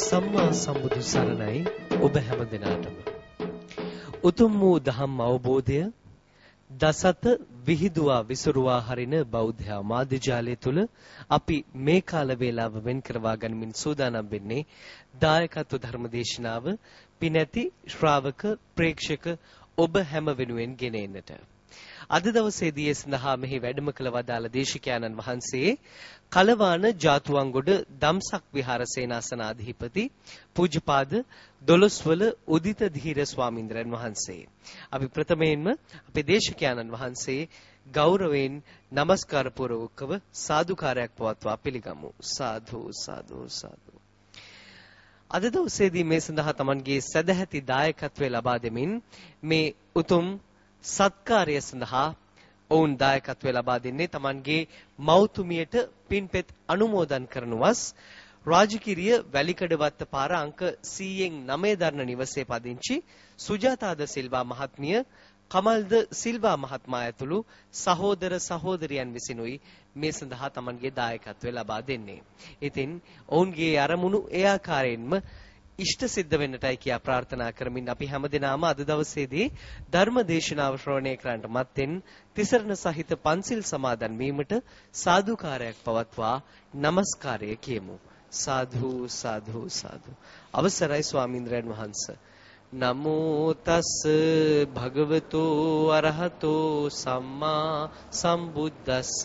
සම්මා සම්බුදු සරණයි. ඔබ හැම දිනාටම. උතුම් වූ ධම්ම අවබෝධය දසත විහිදුවා විසුරුවා හරින බෞද්ධ මාධ්‍යාලය තුල අපි මේ කාල වේලාව වෙන් කරවා ගනිමින් සූදානම් වෙන්නේ දායකත්ව ධර්මදේශනාව පිනැති ශ්‍රාවක ප්‍රේක්ෂක ඔබ හැම වෙනුවෙන් ගෙන එන්නට. අද දවසේදී ඒ සඳහා මෙහි වැඩම කළ වදාළ දේශිකානන් වහන්සේ කලවාන ජාතුවන්ගොඩ දම්සක් විහාර සේනාසනාධිපති පූජ්‍යපාද දොළොස්වල උදිත ධීර ස්වාමින්ද්‍රයන් වහන්සේ. අපි ප්‍රථමයෙන්ම අපේ දේශිකානන් වහන්සේ ගෞරවයෙන් নমස්කාර පූර්වකව සාදුකාරයක් පවත්වා පිළිගමු. සාදු සාදු සාදු. අද දවසේදී මේ සඳහා Tamanගේ සදැහැති දායකත්වය ලබා දෙමින් මේ උතුම් සත්කාරය සඳහා ඔවුන් දායකත්වය ලබා දෙන්නේ Tamanගේ මෞතුමියට පින්පෙත් අනුමෝදන් කරනවස් රාජකිරිය වැලිකඩවත්ත පාර අංක 100න් 9 දරන නිවසේ පදිංචි සුජාතාද සිල්වා මහත්මිය කමල්ද සිල්වා මහත්මයා ඇතුළු සහෝදර සහෝදරියන් විසිනුයි මේ සඳහා Tamanගේ දායකත්වය ලබා දෙන්නේ. ඉතින් ඔවුන්ගේ අරමුණු ඒ ආකාරයෙන්ම ඉෂ්ට සිද්ධ වෙන්නටයි කියා ප්‍රාර්ථනා කරමින් අපි හැමදෙනාම අද දවසේදී ධර්ම දේශනාව ශ්‍රවණය කරන්නට මත්තෙන් තිසරණ සහිත පන්සිල් සමාදන් වීමට සාදුකාරයක් පවත්වා নমස්කාරය කියමු. සාධු සාධු සාධු අවසරයි ස්වාමීන්ද්‍රයන් වහන්සේ. නමෝ තස් භගවතු අරහතෝ සම්මා සම්බුද්දස්ස.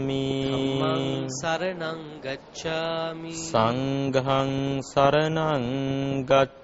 ධම්මං සරණං ගච්ඡාමි. සංඝං සරණං ගච්ඡාමි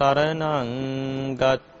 සරණං ගච්ඡාමි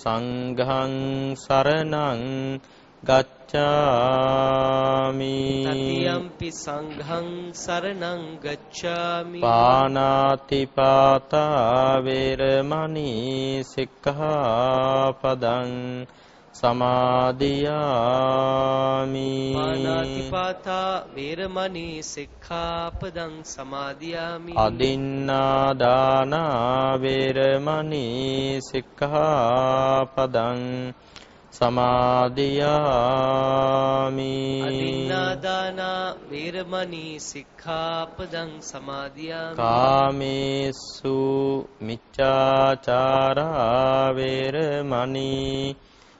සංඝං සරණං ගච්ඡාමි. තතියම්පි සංඝං සරණං ගච්ඡාමි. පානාතිපාතා වේරමණී සික්ඛාපදං සමාදියාමි. පානාතිපාතා වේරමණී සික්ඛාපදං සමාදියාමි. අදින්නා දාන වේරමණී සික්ඛාපදං සමාදියාමි. අදින්නාදානා වේරමණී සික්ඛාපදං සමාදියාමි. කාමේසු මිච්ඡාචාරා වේරමණී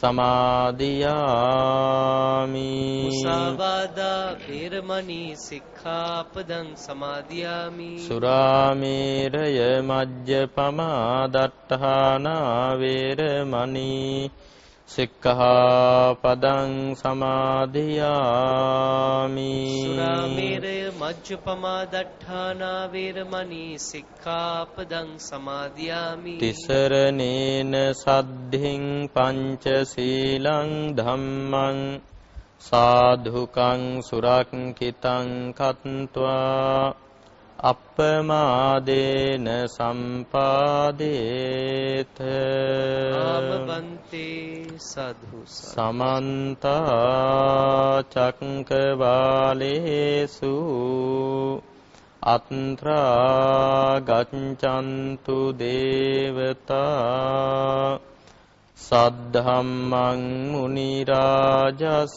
සමාදියාමි. මුසාවාදා වේරමණී සික්ඛාපදං සමාදියාමි. සුරාමේරය මජ්ජපමා දට්ඨානා වේරමණී සික්ඛාපදං සමාදියාමි. සුරාමේරය මජ්ජපමා දට්ඨානා වේරමණී සික්ඛාපදං සමාදියාමි. තිසරණේන සද්ධින් පංච සීලං ධම්මං සාධුකං සුරක්කිතං කତ୍වා අප්පමාදේන සම්පාදේත ආමබන්තේ සධු සමන්ත චක්කවාලේසු අත්‍රා ගච්ඡන්තු දේවතා සද්ධම්මං මුනි රාජස්ස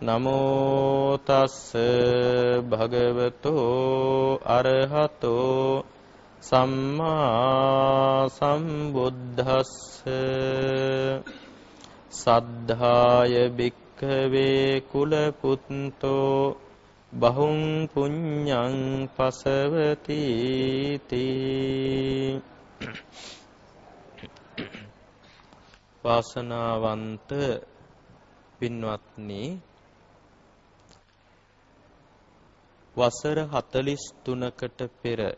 නමෝ තස්ස භගවතෝ අරහතෝ සම්මා සම්බුද්දස්ස සද්ධාය භික්ඛවේ කුල පුත්තෝ බහුං පුඤ්ඤං පසවති තී වාසනාවන්ත පින්වත්නි වසර 43කට පෙර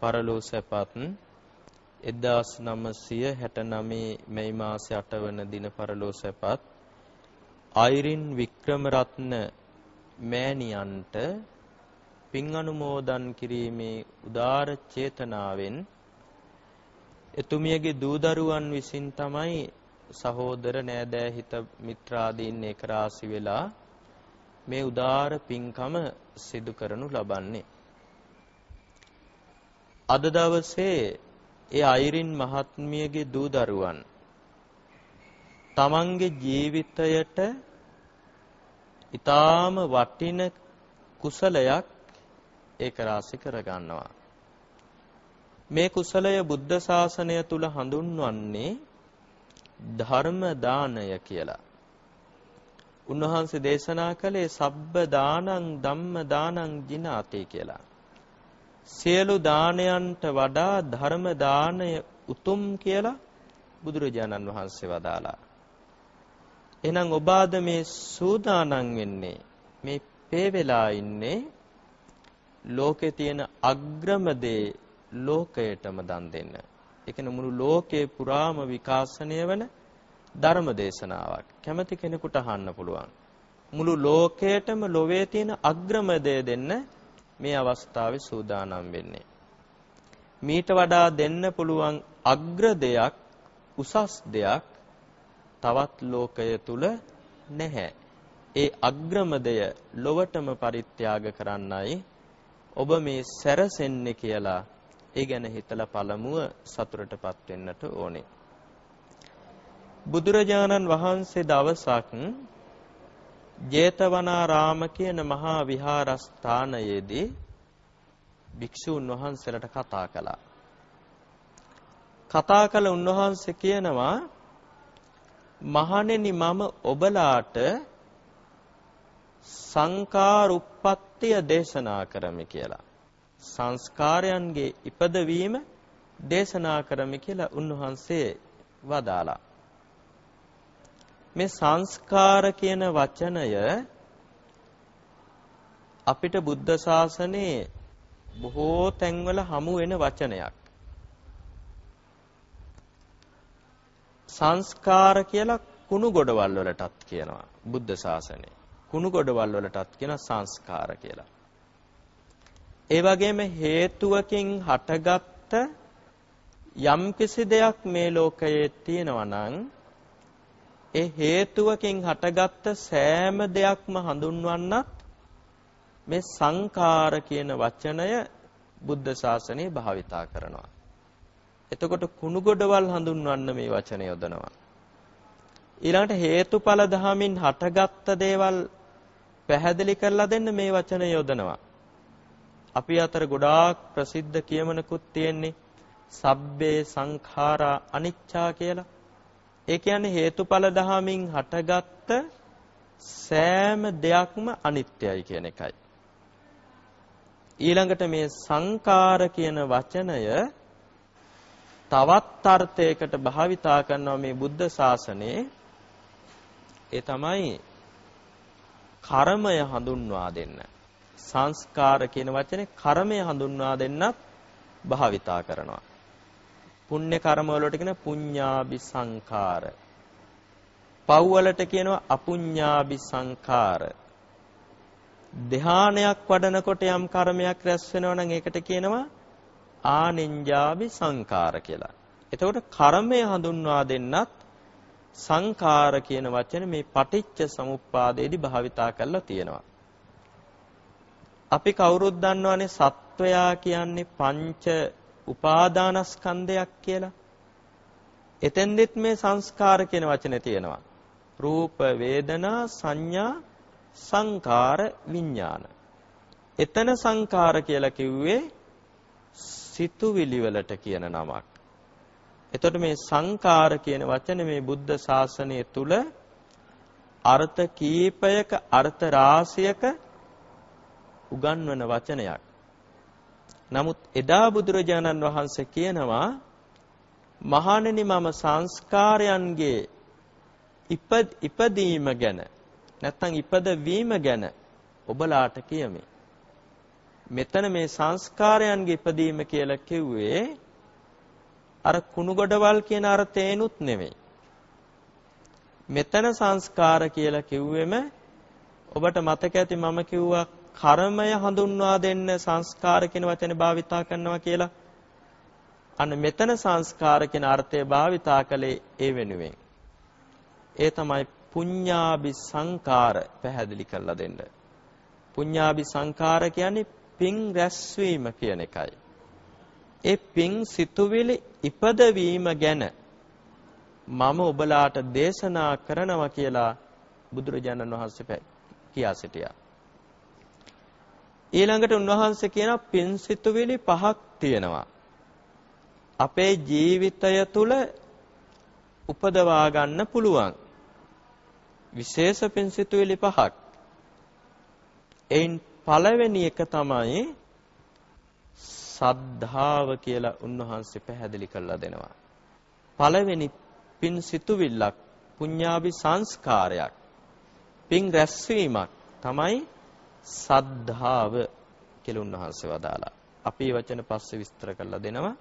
පරලෝ සැපත් 1969 මැයි මාසේ 8 වන දින පරලෝ සැපත් අයිරින් වික්‍රමරත්න මෑණියන්ට පින් අනුමෝදන් කිරීමේ උදාර චේතනාවෙන් එතුමියගේ දූ දරුවන් විසින් තමයි සහෝදර නෑදෑ හිත මිත්‍රාදීන් එක රාසි වෙලා මේ උදාර පින්කම සිදු කරනු ලබන්නේ. අද දවසේ ඒ අයිරින් මහත්මියගේ දූ දරුවන් තමන්ගේ ජීවිතයට ඊටාම වටින කුසලයක් ඒක රාශි කරගන්නවා. මේ කුසලය බුද්ධ ශාසනය තුල හඳුන්වන්නේ ධර්ම දානය කියලා. උන්වහන්සේ දේශනා කළේ සබ්බ දානං ධම්ම දානං ජිනාති කියලා. සියලු දානයන්ට වඩා ධර්ම දානය උතුම් කියලා බුදුරජාණන් වහන්සේ වදාලා. එහෙනම් ඔබ අද මේ සූදානම් වෙන්නේ මේ පේ වෙලා ඉන්නේ ලෝකේ තියෙන අග්‍රම දේ ලෝකයටම දන් දෙන්න. ඒ කියන්නේ මුළු ලෝකේ පුරාම විකාශනය වන ධර්ම දේශනාවක්. කැමති කෙනෙකුට අහන්න පුළුවන්. මුළු ලෝකයටම ලොවේ තියෙන අග්‍රම දේ දෙන්න මේ අවස්ථාවේ සූදානම් වෙන්නේ. මීට වඩා දෙන්න පුළුවන් අග්‍ර දෙයක් උසස් දෙයක් තවත් ලෝකය තුල නැහැ. ඒ අග්‍රම දෙය ලොවටම පරිත්‍යාග කරන්නයි ඔබ මේ සැරසෙන්නේ කියලා ඒ ගැන හිතලා පළමුව සතුටටපත් වෙන්නට ඕනේ. බුදුරජාණන් වහන්සේ දවසක් ජේතවනාරාම කියන මහා විහාරස්ථානයේදී භික්ෂුන් වහන්සේලාට කතා කළා. කතා කළ උන්වහන්සේ කියනවා මහණෙනි මම ඔබලාට සංකාරුප්පත්තිය දේශනා කරමි කියලා. සංස්කාරයන්ගේ ඉපදවීම දේශනා කරමි කියලා උන්වහන්සේ වදාලා. මේ සංස්කාර කියන වචනය අපිට බුද්ධ ශාසනයේ බොහෝ තැන්වල හමු වෙන වචනයක්. සංස්කාර කියලා කුණු ගොඩවල් වලටත් කියනවා බුද්ධ ශාසනය. කුණු ගොඩවල් වලටත් කියන සංස්කාර කියලා. ඒ වගේම හේතුවකින් හටගත්ත යම්කිසි දෙයක් මේ ලෝකයේ තියෙනවා නම් ඒ හේතුවකින් හටගත්ත සෑම දෙයක්ම හඳුන්වන්නත් මේ සංඛාර කියන වචනය බුද්ධ ශාසනයේ භාවිතා කරනවා. එතකොට කුණු ගොඩවල් හඳුන්වන්න මේ වචනය යොදනවා. ඊළඟට හේතුඵල ධහමින් හටගත්ත දේවල් පැහැදිලි කරලා දෙන්න මේ වචනය යොදනවා. අපි අතර ගොඩාක් ප්‍රසිද්ධ කියමනකුත් තියෙන්නේ සබ්බේ සංඛාරා අනිච්චා කියලා. ඒ කියන්නේ හේතුඵල ධහමින් හටගත්ත සෑම දෙයක්ම අනිත්‍යයි කියන එකයි. ඊළඟට මේ සංකාර කියන වචනය තවත් අර්ථයකට භාවිතා කරනවා මේ බුද්ධ ශාසනයේ ඒ තමයි කර්මය හඳුන්වා දෙන්න. සංස්කාර කියන වචනේ කර්මය හඳුන්වා දෙන්නත් භාවිතා කරනවා. පුණ්‍ය කර්ම වලට කියන පුඤ්ඤාභි සංඛාර. පව් වලට කියනවා අපුඤ්ඤාභි සංඛාර. ධානයක් වඩනකොට යම් කර්මයක් රැස් වෙනවා නම් ඒකට කියනවා ආනින්ජාභි සංඛාර කියලා. එතකොට කර්මය හඳුන්වා දෙන්නත් සංඛාර කියන වචනේ මේ පටිච්ච සමුප්පාදයේදී භාවිතා කරලා තියෙනවා. අපි කවුරුත් දන්නවනේ සත්වයා කියන්නේ පංච උපාදානස්කන්ධයක් කියලා. එතෙන්දෙත් මේ සංස්කාර කියන වචනේ තියෙනවා. රූප වේදනා සංඥා සංකාර විඥාන. එතන සංකාර කියලා කිව්වේ සිතුවිලි වලට කියන නමක්. එතකොට මේ සංකාර කියන වචනේ මේ බුද්ධ ශාසනය තුල අර්ථ කීපයක අර්ථ රාශියක උගන්වන වචනයක්. නමුත් එදා බුදුරජාණන් වහන්සේ කියනවා මහණෙනි මම සංස්කාරයන්ගේ ඉපදීම ගැන නැත්නම් ඉපදවීම ගැන ඔබලාට කියමි. මෙතන මේ සංස්කාරයන්ගේ ඉපදීම කියලා කිව්වේ අර කුණු ගොඩවල් කියන අර්ථේනුත් නෙමෙයි. මෙතන සංස්කාර කියලා කිව්වෙම ඔබට මතක ඇති මම කිව්වා කර්මය හඳුන්වා දෙන්න සංස්කාර කියන වචනේ භාවිතා කරනවා කියලා. අන්න මෙතන සංස්කාර කියන අර්ථය භාවිතා කළේ ඒ වෙනුවෙන්. ඒ තමයි පුඤ්ඤාභි සංකාර පැහැදිලි කරලා දෙන්න. පුඤ්ඤාභි සංකාර කියන්නේ පින් රැස්වීම කියන එකයි. ඒ පින් සිතුවිලි ඉපදවීම ගැන මම ඔබලාට දේශනා කරනවා කියලා බුදුරජාණන් වහන්සේ කියා සිටියා. ඊළඟට උන්වහන්සේ කියන පින් සිතුවිලි පහක් තියෙනවා. අපේ ජීවිතය තුළ උපදවා ගන්න පුළුවන්. විශේෂ පින්සිතුවිලි පහක්. එයින් පළවෙනි එක තමයි සද්ධාව කියලා උන්වහන්සේ පැහැදිලි කරලා දෙනවා. පළවෙනි පින්සිතුවිල්ලක් පුඤ්ඤාභි සංස්කාරයක්. පින් රැස්වීමක් තමයි සද්ධාව කියලා උන්වහන්සේ වදාලා. අපි වචන පස්සේ විස්තර කරලා දෙනවා.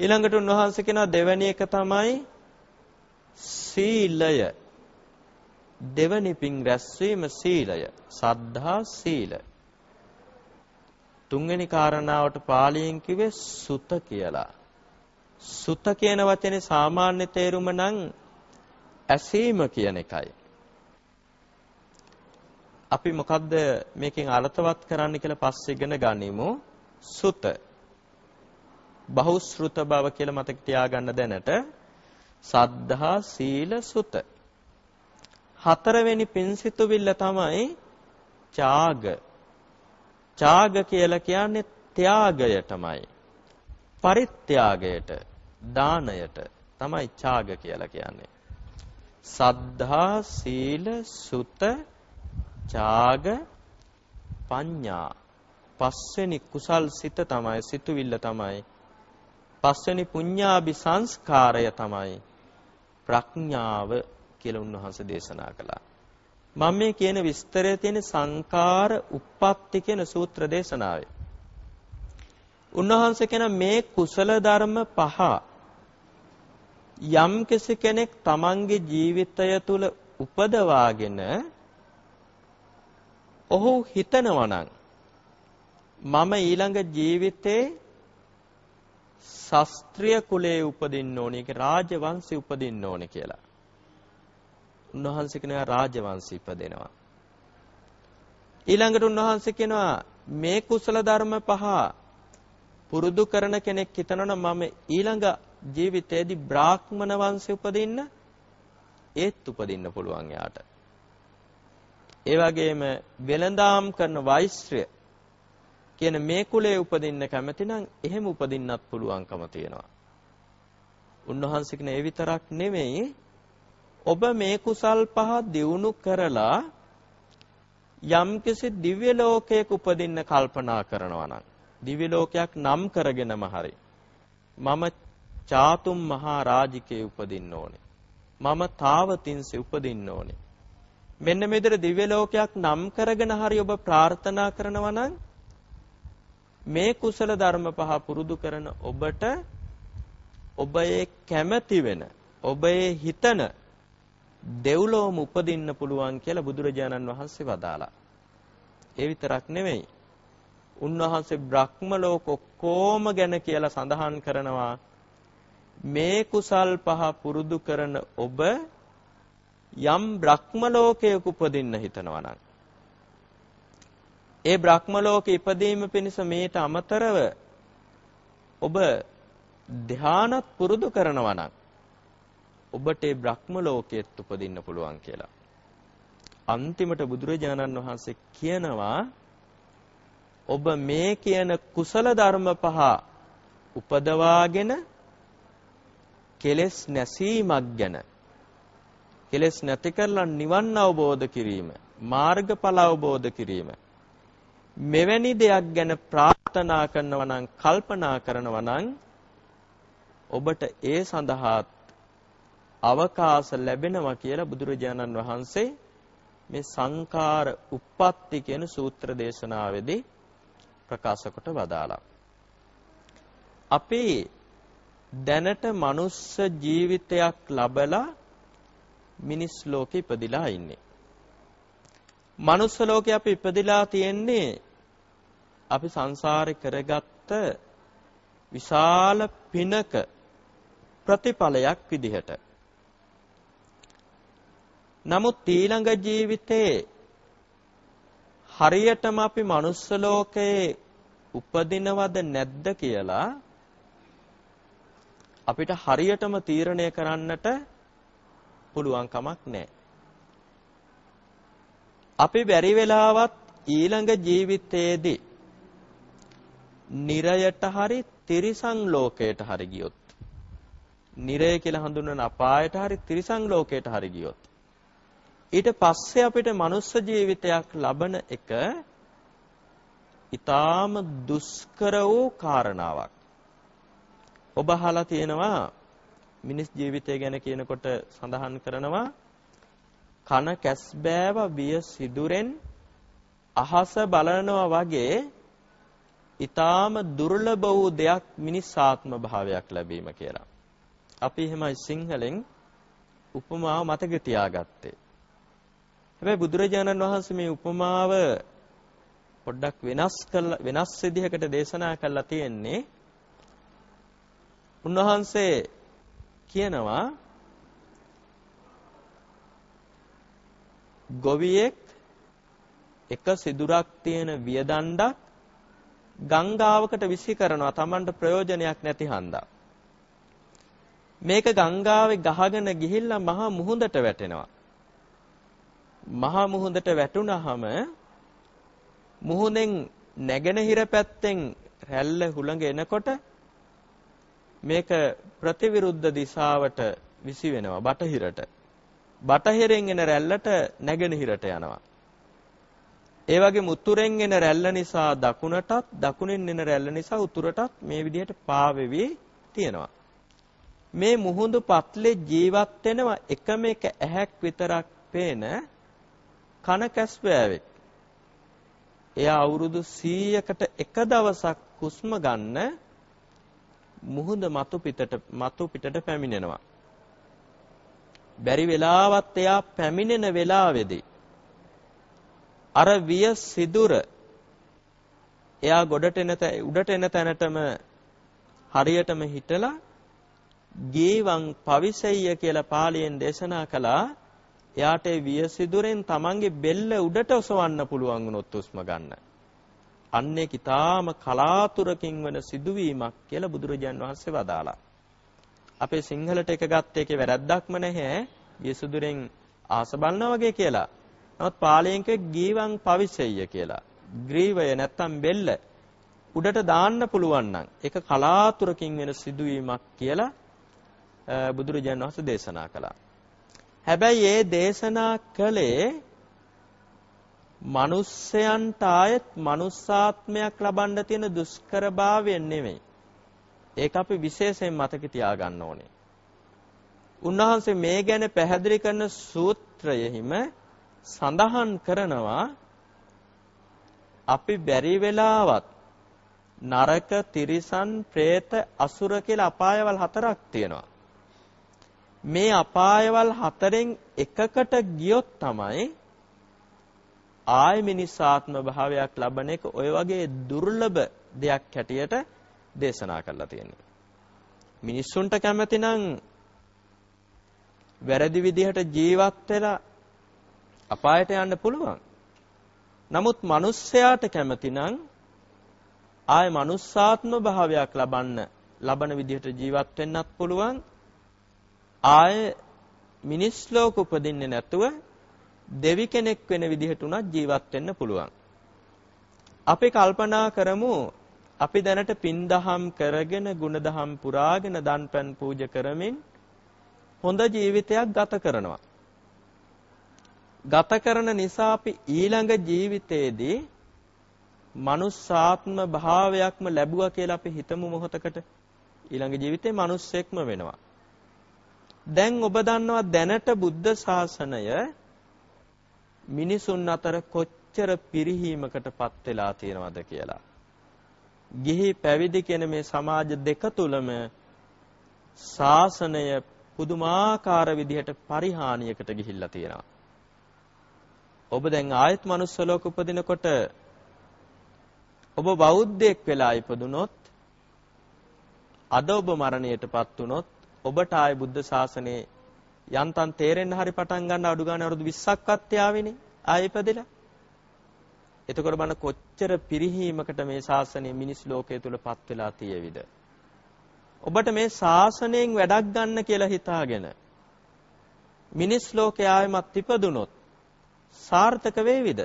ඊළඟට උන්වහන්සේ කියනවා දෙවැනි එක තමයි සීලය. දෙවනි පින් රැස්වීම සීලය. සද්ධා සීල. තුන්වෙනි කාරණාවට පාලියෙන් කිව්වේ සුත කියලා. සුත කියන වචනේ සාමාන්‍ය තේරුම නම් ඇසීම කියන එකයි. අපි මොකද්ද මේකෙන් අර්ථවත් කරන්න කියලා පස්සේ ඉගෙන ගනිමු සුත බහුශෘත බව කියලා මතක තියාගන්න දැනට සද්ධා සීල සුත හතරවෙනි පින්සිතුවිල්ල තමයි ඡාග. ඡාග කියලා කියන්නේ ත්‍යාගයටමයි. පරිත්‍යාගයට, දානයට තමයි ඡාග කියලා කියන්නේ. සද්ධා, සීල, සුත, ඡාග, පඤ්ඤා. පස්වෙනි කුසල් සිත තමයි, සිතුවිල්ල තමයි. පස්වෙනි පුඤ්ඤාභි සංස්කාරය තමයි ප්‍රඥාව කියලා උන්වහන්සේ දේශනා කළා. මම මේ කියන විස්තරය තියෙන සංකාර උප්පත්ති කියන සූත්‍ර දේශනාවේ. උන්වහන්සේ කියන මේ කුසල ධර්ම පහ යම් කෙනෙක් තමන්ගේ ජීවිතය තුළ උපදවාගෙන ඔහු හිතනවා නම් මම ඊළඟ ජීවිතේ ශාස්ත්‍රීය කුලයේ උපදින්න ඕනේ. ඒක රාජවංශي උපදින්න ඕනේ කියලා. උන්වහන්සේ කියනවා රාජවංශي ඉපදෙනවා. ඊළඟට උන්වහන්සේ කියනවා මේ කුසල ධර්ම පහ පුරුදු කරන කෙනෙක් හිතනවා මම ඊළඟ ජීවිතයේදී බ්‍රාහ්මණ වංශේ උපදින්න ඒත් උපදින්න පුළුවන් යාට. ඒ වගේම වෙළඳාම් කරන වෛශ්‍ය කියන මේ කුලයේ උපදින්න කැමති නම් එහෙම උපදින්නත් පුළුවන්කම තියෙනවා. උන්වහන්සේ කියන ඒ විතරක් නෙමෙයි ඔබ මේ කුසල් පහ දියුණු කරලා යම්කිසි දිව්‍ය ලෝකයක උපදින්න කල්පනා කරනවා නම් දිව්‍ය ලෝකයක් නම් කරගෙනම හරි මම චාතුම් මහා රාජිකේ උපදින්න ඕනේ මම තාවතින්සේ උපදින්න ඕනේ මෙන්න මේ විදිහට දිව්‍ය ලෝකයක් නම් කරගෙන හරි ඔබ ප්‍රාර්ථනා කරනවා නම් මේ කුසල ධර්ම පහ පුරුදු කරන ඔබට ඔබ ඒ කැමැති වෙන ඔබ ඒ හිතන දෙව්ලොවම උපදින්න පුළුවන් කියලා බුදුරජාණන් වහන්සේ වදාලා. ඒ විතරක් නෙමෙයි. උන්වහන්සේ බ්‍රහ්ම ලෝක ඔක්කොම ගැන කියලා සඳහන් කරනවා මේ කුසල් පහ පුරුදු කරන ඔබ යම් බ්‍රහ්ම ලෝකයක උපදින්න හිතනවා නම් ඒ බ්‍රහ්ම ලෝකෙ ඉපදීම පිණිස මේට අමතරව ඔබ ධානත් පුරුදු කරනවා නම් ඔබට ඒ බ්‍රහ්ම ලෝකෙත් උපදින්න පුළුවන් කියලා. අන්තිමට බුදුරජාණන් වහන්සේ කියනවා ඔබ මේ කියන කුසල ධර්ම පහ උපදවාගෙන කෙලෙස් නැසීමක් ගැන කෙලෙස් නැති කරලා නිවන් අවබෝධ කිරීම මාර්ගඵල අවබෝධ කිරීම මෙවැනි දෙයක් ගැන ප්‍රාර්ථනා කරනවා නම් කල්පනා කරනවා නම් ඔබට ඒ සඳහා අවකාශ ලැබෙනවා කියලා බුදුරජාණන් වහන්සේ මේ සංකාර උප්පත්ති කියන සූත්‍ර දේශනාවේදී ප්‍රකාශ කොට වදාලා. අපි දැනට මනුස්ස ජීවිතයක් ලබලා මිනිස් ලෝකෙ ඉපදිලා ඉන්නේ. මනුස්ස ලෝකේ අපි ඉපදිලා තියෙන්නේ අපි සංසාරේ කරගත්ත විශාල පිනක ප්‍රතිඵලයක් විදිහට. නමුත් ඊළඟ ජීවිතේ හරියටම අපි manuss ලෝකයේ උපදිනවද නැද්ද කියලා අපිට හරියටම තීරණය කරන්නට පුළුවන් කමක් නැහැ. අපි බැරි වෙලාවත් ඊළඟ ජීවිතයේදී නිරයට හරි තිරිසන් ලෝකයට හරි ගියොත් නිරය කියලා හඳුන්වන අපායට හරි තිරිසන් ලෝකයට හරි ගියොත් ඊට පස්සේ අපිට මනුස්ස ජීවිතයක් ලබන එක ඊටාම දුෂ්කර වූ කාරණාවක්. ඔබ අහලා තියෙනවා මිනිස් ජීවිතය ගැන කියනකොට සඳහන් කරනවා කන කැස්බෑව බිය සිදුරෙන් අහස බලනවා වගේ ඊටාම දුර්ලභ වූ දෙයක් මිනිස් ආත්ම භාවයක් ලැබීම කියලා. අපි එහෙමයි සිංහලෙන් උපමාව මතක තියාගත්තේ. හැබැයි බුදුරජාණන් වහන්සේ මේ උපමාව පොඩ්ඩක් වෙනස් කළා වෙනස් විදිහකට දේශනා කළා තියෙන්නේ උන්වහන්සේ කියනවා ගොවියෙක් එක සිදුරක් තියෙන වියදණ්ඩක් ගංගාවකට විසි කරනවා. Tamanට ප්‍රයෝජනයක් නැති හන්දා. මේක ගංගාවේ ගහගෙන ගිහිල්ලා මහා මුහුදට වැටෙනවා. මහා මුහුදට වැටුනහම මුහුදෙන් නැගෙනහිර පැත්තෙන් රැල්ල හුළඟ එනකොට මේක ප්‍රතිවිරුද්ධ දිශාවට විසි වෙනවා බටහිරට. බටහිරෙන් එන රැල්ලට නැගෙනහිරට යනවා. ඒ වගේම උතුරෙන් එන රැල්ල නිසා දකුණටත් දකුණෙන් එන රැල්ල නිසා උතුරටත් මේ විදිහට පාවෙවි තියෙනවා. මේ මුහුදු පත්ලේ ජීවත් වෙනවා එකම එක ඇහැක් විතරක් පේන කන කැස්බෑවෙක්. එයා අවුරුදු 100කට එක දවසක් හුස්ම ගන්න මුහුද මතු පිටට මතු පිටට පැමිණෙනවා. බැරි වෙලාවත් එයා පැමිණෙන වෙලාවේදී අර විය සිදුර එයා ගොඩට එන උඩට එන තැනටම හරියටම හිටලා ගීවං පවිසෙය්‍ය කියලා පාලියෙන් දේශනා කළා. එයාට වියසිදුරෙන් තමන්ගේ බෙල්ල උඩට ඔසවන්න පුළුවන් වුණොත් උස්ම ගන්න. අන්නේ කිතාම කලාතුරකින් වෙන සිදුවීමක් කියලා බුදුරජාන් වහන්සේ වදාලා. අපේ සිංහලට එක ගත්ත එකේ වැරද්දක්ම නැහැ. වියසිදුරෙන් ආස බලනවා වගේ කියලා. නමුත් පාලියෙන් ගීවං පවිසෙය්‍ය කියලා. ග්‍රීවය නැත්තම් බෙල්ල උඩට දාන්න පුළුවන් නම් ඒක කලාතුරකින් වෙන සිදුවීමක් කියලා බුදුරජාණන් වහන්සේ දේශනා කළා. හැබැයි ඒ දේශනා කළේ මිනිස්යන්ට ආයෙත් මනුස්සාත්මයක් ලබන්න තියෙන දුෂ්කරභාවයෙන් නෙමෙයි. ඒක අපි විශේෂයෙන් මතක තියාගන්න ඕනේ. උන්වහන්සේ මේ ගැන පැහැදිලි කරන සූත්‍රයෙහිම සඳහන් කරනවා අපි බැරි වෙලාවත් නරක තිරිසන් പ്രേත අසුර කියලා අපායවල හතරක් තියෙනවා. මේ අපායවල් හතරෙන් එකකට ගියොත් තමයි ආය මිනිස් ආත්ම භාවයක් ලබන එක ඔය වගේ දුර්ලභ දෙයක් හැටියට දේශනා කරලා තියෙනවා. මිනිස්සුන්ට කැමති නම් වැරදි විදිහට ජීවත් වෙලා අපායට යන්න පුළුවන්. නමුත් මිනිස්සයාට කැමති නම් ආය මනුස්සාත්ම භාවයක් ලබන්න ලබන විදිහට ජීවත් වෙන්නත් පුළුවන්. ආය මිනිස් ලෝක උපදින්නේ නැතුව දෙවි කෙනෙක් වෙන විදිහට උනත් ජීවත් වෙන්න පුළුවන්. අපි කල්පනා කරමු අපි දැනට පින්දහම් කරගෙන ගුණදහම් පුරාගෙන දන්පැන් පූජා කරමින් හොඳ ජීවිතයක් ගත කරනවා. ගත කරන නිසා අපි ඊළඟ ජීවිතයේදී මනුස්සාත්ම භාවයක්ම ලැබුවා කියලා අපි හිතමු මොහොතකට ඊළඟ ජීවිතේ මිනිස්සෙක්ම වෙනවා. දැන් ඔබ දන්නවා දැනට බුද්ධ ශාසනය මිනිසුන් අතර කොච්චර පිරිහීමකටපත් වෙලා තියෙනවද කියලා. ගිහි පැවිදි කියන මේ සමාජ දෙක තුලම ශාසනය පුදුමාකාර විදිහට පරිහානියකට ගිහිල්ලා තියෙනවා. ඔබ දැන් ආයත් manuss ලෝක උපදිනකොට ඔබ බෞද්ධයෙක් වෙලා ඉපදුනොත් අද ඔබ මරණයටපත් වුනොත් ඔබට ආයේ බුද්ධ ශාසනයේ යන්තම් තේරෙන්න හරි පටන් ගන්න අඩු ගන්න අවුරුදු 20ක්වත් යාවිනේ ආයේ ඉපදෙලා. එතකොට බන කොච්චර පිරිහීමකට මේ ශාසනය මිනිස් ලෝකයේ තුලපත් වෙලා තියෙවිද? ඔබට මේ ශාසනයෙන් වැඩක් ගන්න කියලා හිතාගෙන මිනිස් ලෝකයේ ආයමත් ඉපදුනොත් සාර්ථක වේවිද?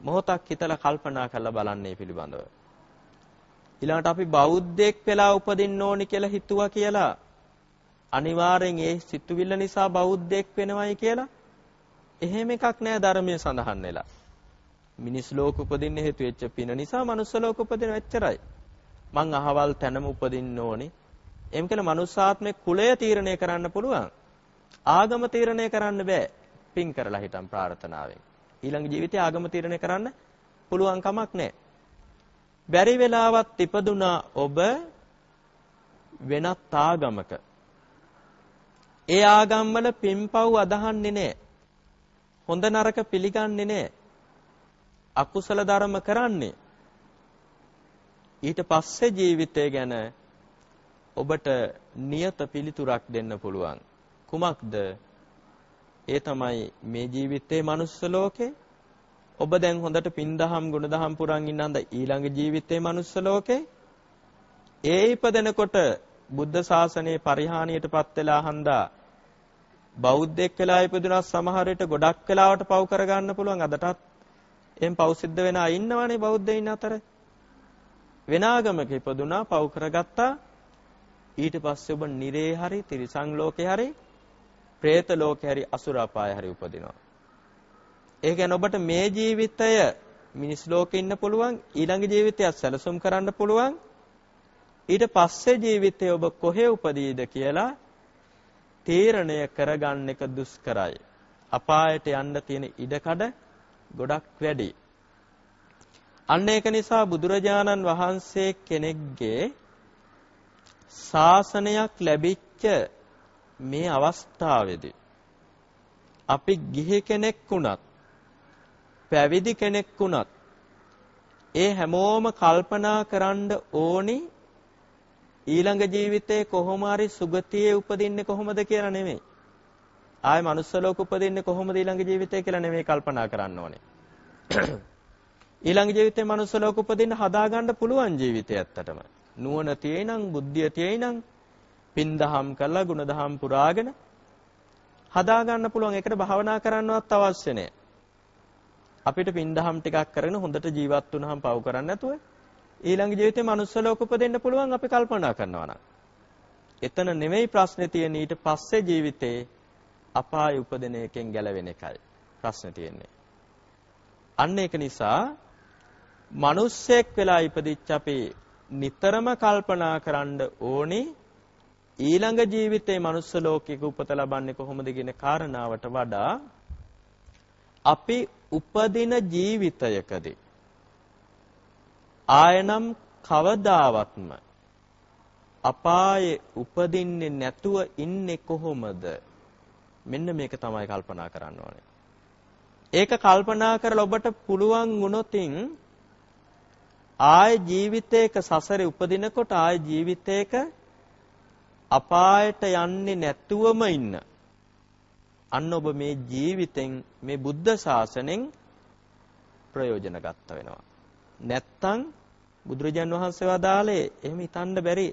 මොහොතක් හිතලා කල්පනා කරලා බලන්නේ පිළිබඳව. ඊළඟට අපි බෞද්ධයෙක් වෙලා උපදින්න ඕනි කියලා හිතුවා කියලා අනිවාර්යෙන් ඒ සිතුවිල්ල නිසා බෞද්ධයෙක් වෙනවයි කියලා එහෙම එකක් නෑ ධර්මයේ සඳහන් වෙලා. මිනිස් ලෝක උපදින්න හේතු වෙච්ච පින නිසා මනුස්ස ලෝක උපදින වෙච්චරයි. මං අහවල් තැනම උපදින්න ඕනේ. එම් කියලා මනුස්සාත්මේ කුලය තීරණය කරන්න පුළුවන්. ආගම තීරණය කරන්න බෑ. පින් කරලා හිටන් ප්‍රාර්ථනාවෙන්. ඊළඟ ජීවිතේ ආගම තීරණය කරන්න පුළුවන් කමක් නැහැ. බැරි වෙලාවත් ඉපදුනා ඔබ වෙනත් ආගමක. ඒ ආගම්වල පින්පව් අදහන්නේ නැහැ. හොඳ නරක පිළිගන්නේ නැහැ. අකුසල ධර්ම කරන්නේ. ඊට පස්සේ ජීවිතය ගැන ඔබට නියත පිළිතුරක් දෙන්න පුළුවන්. කුමක්ද? ඒ තමයි මේ ජීවිතේ manuss ලෝකේ ඔබ දැන් හොඳට පින්දහම් ගුණදහම් පුරන් ඉන්නඳ ඊළඟ ජීවිතේ manuss ලෝකේ ඒ ඉපදෙනකොට බුද්ධ ශාසනයේ පරිහානියටපත් වෙලා හන්දා බෞද්ධෙක් වෙලා ඉපදුනත් සමහර විට ගොඩක් වෙලාවට පව් කරගන්න පුළුවන්. අදටත් එම් පව් සිද්ධ වෙන අය ඉන්නවනේ බෞද්ධයින් අතර. වෙන ආගමක ඉපදුනා පව් කරගත්තා. ඊට පස්සේ ඔබ නිරේ හරි තිරිසන් ලෝකේ හරි പ്രേත ලෝකේ හරි අසුර අපාය හරි උපදිනවා. ඒ කියන්නේ ඔබට මේ ජීවිතය මිනිස් ලෝකේ ඉන්න පුළුවන් ඊළඟ ජීවිතයත් සැලසුම් කරන්න පුළුවන්. ඊට පස්සේ ජීවිතේ ඔබ කොහේ උපදීද කියලා තීරණය කරගන්න එක දුෂ්කරයි. අපායට යන්න තියෙන ඉඩකඩ ගොඩක් වැඩි. අන්න ඒක නිසා බුදුරජාණන් වහන්සේ කෙනෙක්ගේ ශාසනයක් ලැබිච්ච මේ අවස්ථාවේදී අපි ගිහි කෙනෙක් වුණත් පැවිදි කෙනෙක් වුණත් ඒ හැමෝම කල්පනා කරන්න ඕනි ඊළඟ ජීවිතේ කොහොම හරි සුගතියේ උපදින්නේ කොහොමද කියලා නෙමෙයි. ආයේ manuss ලෝක උපදින්නේ කොහොමද ඊළඟ ජීවිතේ කියලා නෙමෙයි කල්පනා කරන්න ඕනේ. ඊළඟ ජීවිතේ manuss ලෝක උපදින්න හදාගන්න පුළුවන් ජීවිතය ඇත්තටම. නුවණ තියෙනං බුද්ධිය තියෙනං පින්දහම් කළා ගුණදහම් පුරාගෙන හදාගන්න පුළුවන්. ඒකට භාවනා කරන්නවත් අවශ්‍ය නැහැ. අපිට පින්දහම් ටිකක් කරගෙන හොඳට ජීවත් වුණාම පව කරන්නේ නැතුව ඊළඟ ජීවිතේ manuss ලෝක උපදින්න පුළුවන් අපි කල්පනා කරනවා නම්. එතන නෙමෙයි ප්‍රශ්නේ තියෙන්නේ ඊට පස්සේ ජීවිතේ අපාය උපදින එකෙන් ගැලවෙන එකයි ප්‍රශ්නේ තියෙන්නේ. අන්න ඒක නිසා මිනිස්සෙක් වෙලා ඉපදිච්ච අපි නිතරම කල්පනා කරන්න ඕනේ ඊළඟ ජීවිතේ manuss ලෝකයක උපත ලබන්නේ කොහොමද කියන කාරණාවට වඩා අපි උපදින ජීවිතයකදී ආයනම් කවදාවත්ම අපායේ උපදින්නේ නැතුව ඉන්නේ කොහොමද මෙන්න මේක තමයි කල්පනා කරන්න ඕනේ ඒක කල්පනා කරලා ඔබට පුළුවන් වුණොතින් ආය ජීවිතයක සසරේ උපදිනකොට ආය ජීවිතයක අපායට යන්නේ නැතුවම ඉන්න. අන්න ඔබ මේ ජීවිතෙන් මේ බුද්ධ ශාසනයෙන් ප්‍රයෝජන ගත්ත වෙනවා. නැත්තම් බුදුරජාන් වහන්සේ වදාළේ එහෙම හිතන්න බැරි.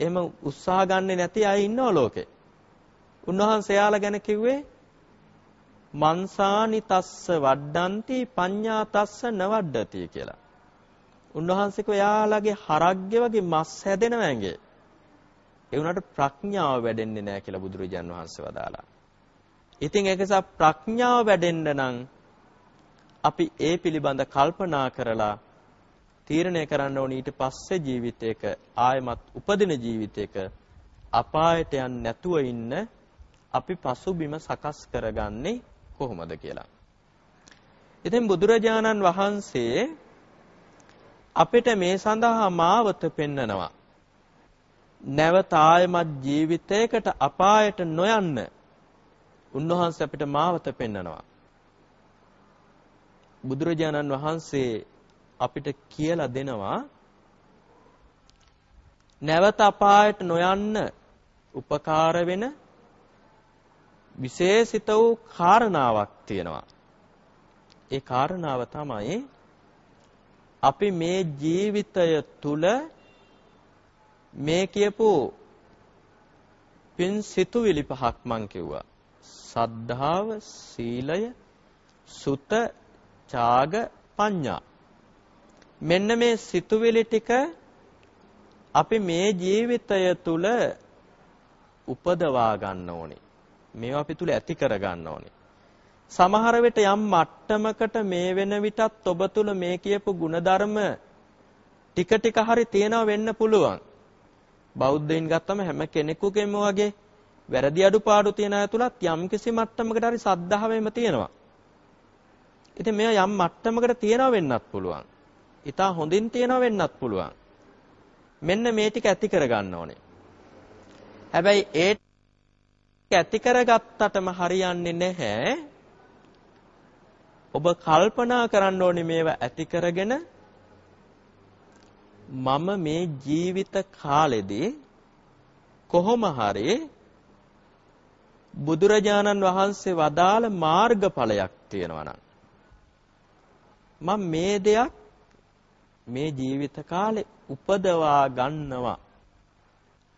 එහෙම උත්සාහ ගන්නෙ නැති අය ඉන්නව ලෝකේ. උන්වහන්සේ යාලා ගැන කිව්වේ මන්සානි තස්ස වඩ්ඩಂತಿ පඤ්ඤා තස්ස නවඩ්ඩති කියලා. උන්වහන්සේ කොයාලගේ හරග්ගේ වගේ මස් හැදෙනව ඇඟේ. ඒ උනාට ප්‍රඥාව වැඩෙන්නේ නැහැ කියලා බුදුරජාන් වහන්සේ වදාලා. ඉතින් ඒක නිසා ප්‍රඥාව වැඩෙන්න නම් අපි ඒ පිළිබඳ කල්පනා කරලා තීරණය කරන්න ඕනේ ඊට පස්සේ ජීවිතයක ආයමත් උපදින ජීවිතයක අපායට යන්නේ නැතුව ඉන්න අපි පසුබිම සකස් කරගන්නේ කොහොමද කියලා. ඉතින් බුදුරජාණන් වහන්සේ අපිට මේ සඳහා මාවත පෙන්නනවා. නැවත ආයමත් ජීවිතයකට අපායට නොයන්න උන්වහන්සේ අපිට මාවත පෙන්නනවා. බුදුරජාණන් වහන්සේ අපිට කියලා දෙනවා නැවත අපායට නොයන්න උපකාර වෙන විශේෂිත වූ කාරණාවක් තියෙනවා. ඒ කාරණාව තමයි අපි මේ ජීවිතය තුල මේ කියපු පින් සිතුවිලි පහක් මං කිව්වා. සද්ධාව, සීලය, සුත, ඡාග, පඤ්ඤා. මෙන්න මේ සිතුවිලි ටික අපි මේ ජීවිතය තුල උපදවා ගන්න ඕනේ. මේවා අපි තුල ඇති කර ගන්න ඕනේ. සමහර විට යම් මට්ටමකට මේ වෙන විටත් ඔබ තුල මේ කියපු ಗುಣධර්ම ටික ටික හරි තියෙනව වෙන්න පුළුවන්. බෞද්ධයින් ගත්තම හැම කෙනෙකුගේම වගේ වැරදි අඩුපාඩු තියෙන අය තුලත් යම් කිසි මට්ටමකට හරි සද්ධාවෙම තියෙනවා. ඉතින් මේවා යම් මට්ටමකට තියෙනව වෙන්නත් පුළුවන්. ඊට හොඳින් තියෙනව වෙන්නත් පුළුවන්. මෙන්න මේ ටික ඇති කරගන්න ඕනේ. හැබැයි ඒ ඇති කරගත්තටම හරියන්නේ නැහැ. ඔබ කල්පනා කරන්න ඕනේ මේවා ඇති කරගෙන මම මේ ජීවිත කාලෙදී කොහොම හරි බුදුරජාණන් වහන්සේ වදාළ මාර්ගඵලයක් තියෙනවා නම් මම මේ දෙයක් මේ ජීවිත කාලේ උපදවා ගන්නවා